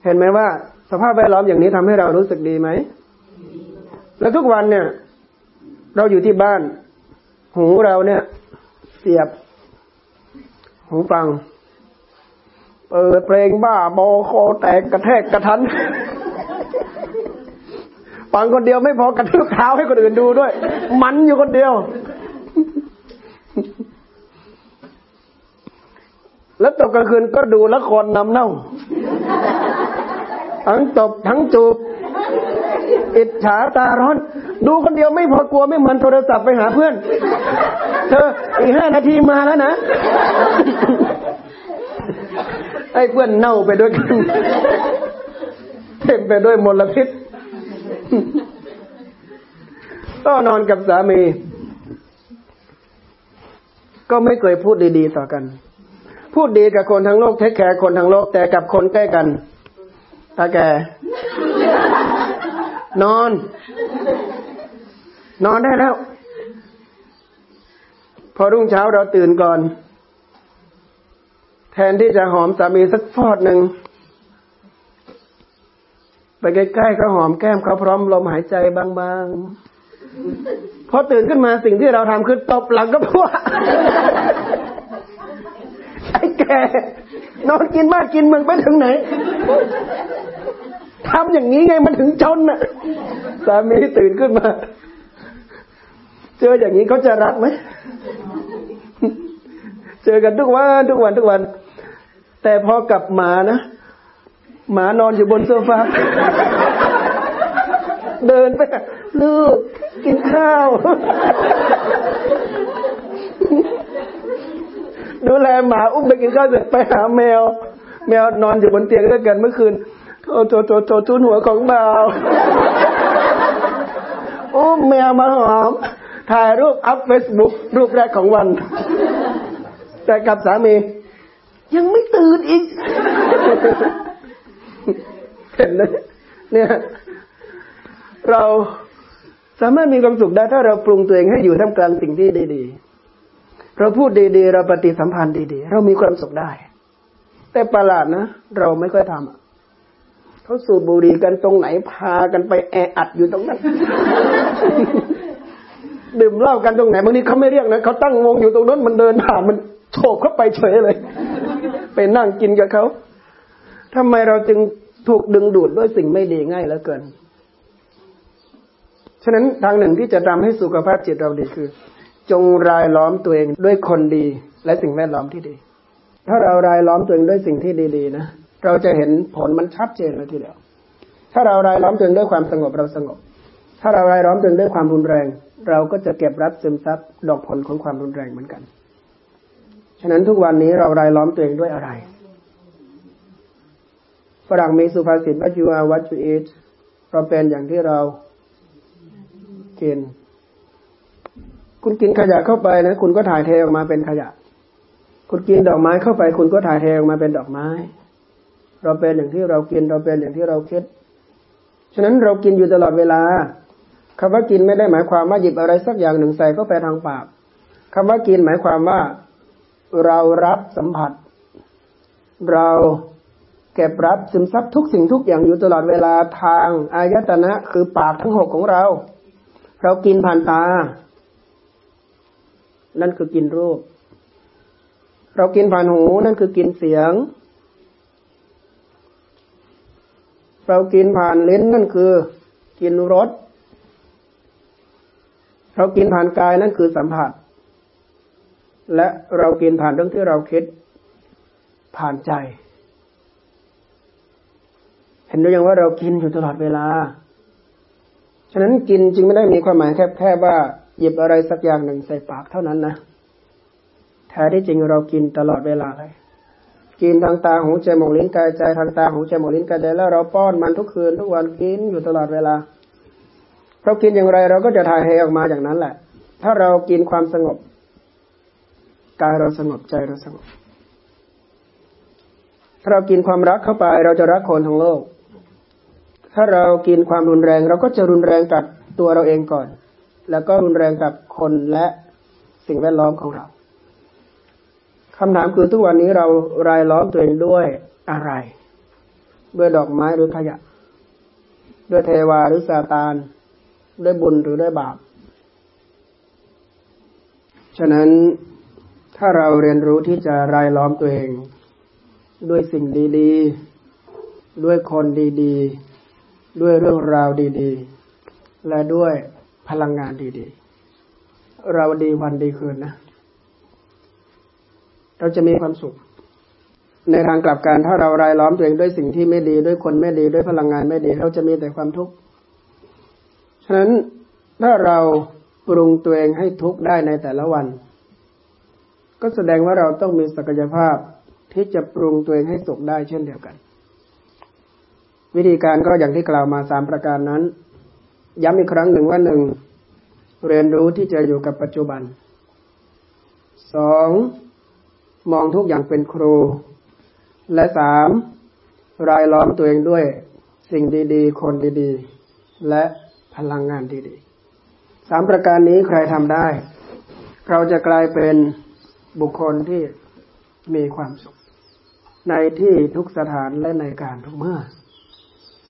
เห็นไหมว่า สภาพแวดล้อมอย่างนี้ทำให้เรารู้สึกดีไหม แล้วทุกวันเนี่ย เราอยู่ที่บ้าน หูเราเนี่ย เสียบ หูฟัง เปิดเพลงบ้าบอคอแตกกระแทกกระทัน ฟังคนเดียวไม่พอกระทืบเท้าให้คนอื่นดูด้วย มันอยู่คนเดียว แล้วตกกลางคืนก็ดูละครนำเน่า ทั้งตบทั้งจูบอิจฉาตาร้อน ดูคนเดียวไม่พอกลัวไม่เหมันโทรศัพท์ไปหาเพื่อน เธออีกห้านาทีมาแล้วนะไอ้เพื่อนเน่าไปด้วยกันเต็มไปด้วยมลพิษ ก็นอนกับสามี ก็ไม่เคยพูดดีๆต่อกัน พูดดีกับคนทั้งโลกเทคแคร์คนทั้งโลกแต่กับคนใกล้กันตาแก นอน นอนได้แล้ว พอรุ่งเช้าเราตื่นก่อน แทนที่จะหอมสามีสักฟอดหนึ่ง ไปใกล้ๆก็หอมแก้มเขาพร้อมลมหายใจบางๆพอตื่นขึ้นมาสิ่งที่เราทำคือตบหลังก็พวกไอ้แกนอนกินบ้านกินเมืองไปถึงไหนทำอย่างนี้ไงมันถึงจนน่ะสามีตื่นขึ้นมา เจออย่างนี้เขาจะรักไหมเจอกันทุกวันทุกวันทุกวัน แต่พอกับมานะ หมานอนอยู่บนโซฟาเดินไปลูกกินข้าว ดูแลหมาอุ้มไปกินข้าวเสร็จไปหาแมว แมวนอนอยู่บนเตียงด้วยกันเมื่อคืนโอ้โถโถโถทุนหัวของบ่าวโอ้แมวมาหอม ถ่ายรูปอัพเฟซบุ๊กรูปแรกของวัน แต่กับสามี ยังไม่ตื่นอีก เห็นไหมเนี่ย เราสามารถมีความสุขได้ถ้าเราปรุงตัวเองให้อยู่ท่ามกลางสิ่งที่ดีๆ เราพูดดีๆ เราปฏิสัมพันธ์ดีๆ เรามีความสุขได้ แต่ประหลาดนะ เราไม่ค่อยทำเขาสูบบุหรี่กันตรงไหนพากันไปแออัดอยู่ตรงนั้น ดื่มเหล้ากันตรงไหนบางทีเขาไม่เรียกนะเขาตั้งวงอยู่ตรงนั้นมันเดินผ่านมันโฉบเข้าไปเฉยเลย ไปนั่งกินกับเขาทำไมเราจึง ถูกดึงดูดด้วยสิ่งไม่ดีง่ายเหลือเกิน ฉะนั้นทางหนึ่งที่จะทำให้สุขภาพจิตเราดีคือ จงรายล้อมตัวเองด้วยคนดีและสิ่งแวดล้อมที่ดี ถ้าเรารายล้อมตัวเองด้วยสิ่งที่ดีๆนะเราจะเห็นผลมันชัดเจนเลยทีเดียว ถ้าเรารายล้อมตัวเองด้วยความสงบเราสงบ ถ้าเรารายล้อมตัวเองด้วยความรุนแรง เราก็จะเก็บรับซึมซับดอกผลของความรุนแรงเหมือนกัน ฉะนั้นทุกวันนี้เรารายล้อมตัวเองด้วยอะไร ฝรั่งมีสุภาษิตว่า you are what you eat เราเป็นอย่างที่เรากิน คุณกินขยะเข้าไปนะ คุณก็ถ่ายเทออกมาเป็นขยะ คุณกินดอกไม้เข้าไป คุณก็ถ่ายเทออกมาเป็นดอกไม้ เราเป็นอย่างที่เรากิน เราเป็นอย่างที่เราคิด ฉะนั้นเรากินอยู่ตลอดเวลาคำว่ากินไม่ได้หมายความว่าหยิบอะไรสักอย่างหนึ่งใส่ก็ไปทางปากคำว่ากินหมายความว่าเรารับสัมผัส เรา เก็บรับซึมซับทุกสิ่งทุกอย่างอยู่ตลอดเวลาทางอายตนะ คือปากทั้งหกของเรา เรากินผ่านตา นั่นคือกินรูป เรากินผ่านหู นั่นคือกินเสียง เรากินผ่านลิ้นนั่นคือ กินรสเรากินผ่านกายนั่นคือสัมผัส และเรากินผ่านเรื่องที่เราคิดผ่านใจ เห็นด้วยยังว่าเรากินอยู่ตลอดเวลา ฉะนั้นกินจึงไม่ได้มีความหมายแค่แค่ว่าหยิบอะไรสักอย่างหนึ่งใส่ปากเท่านั้นนะแท้ที่จริงเรากินตลอดเวลาเลยกินทางตาหูจมูกลิ้นกายใจทางตาหูจมูกลิ้นกายใจแล้วเราป้อนมันทุกคืนทุกวันกินอยู่ตลอดเวลาเรากินอย่างไรเราก็จะถ่ายเทออกมาอย่างนั้นแหละ ถ้าเรากินความสงบกายเราสงบใจเราสงบถ้าเรากินความรักเข้าไป เราจะรักคนทั้งโลก ถ้าเรากินความรุนแรงเราก็จะรุนแรงกับตัวเราเองก่อน แล้วก็รุนแรงกับคนและสิ่งแวดล้อมของเราคำถามคือทุกวันนี้เรารายล้อมตัวเองด้วยอะไร ด้วยดอกไม้หรือขยะ ด้วยเทวาหรือซาตาน ด้วยบุญหรือด้วยบาป ฉะนั้นถ้าเราเรียนรู้ที่จะรายล้อมตัวเอง ด้วยสิ่งดี ๆ ด้วยคนดี ๆ ด้วยเรื่องราวดีๆ และด้วยพลังงานดีๆ เราดีวันดีคืนนะ เราจะมีความสุข ในทางกลับกันถ้าเรารายล้อมตัวเองด้วยสิ่งที่ไม่ดีด้วยคนไม่ดีด้วยพลังงานไม่ดี เราจะมีแต่ความทุกข์ ฉะนั้นถ้าเราปรุงตัวเองให้ทุกข์ได้ในแต่ละวัน ก็แสดงว่าเราต้องมีศักยภาพที่จะปรุงตัวเองให้สุขได้เช่นเดียวกัน วิธีการก็อย่างที่กล่าวมาสามประการนั้น ย้ำอีกครั้งหนึ่งว่าหนึ่งเรียนรู้ที่จะอยู่กับปัจจุบันสองมองทุกอย่างเป็นครู และสามรายล้อมตัวเองด้วยสิ่งดีๆ คนดีๆ และพลังงานดีๆสามประการนี้ใครทำได้ เราจะกลายเป็นบุคคลที่มีความสุข ในที่ทุกสถานและในการทุกเมื่อ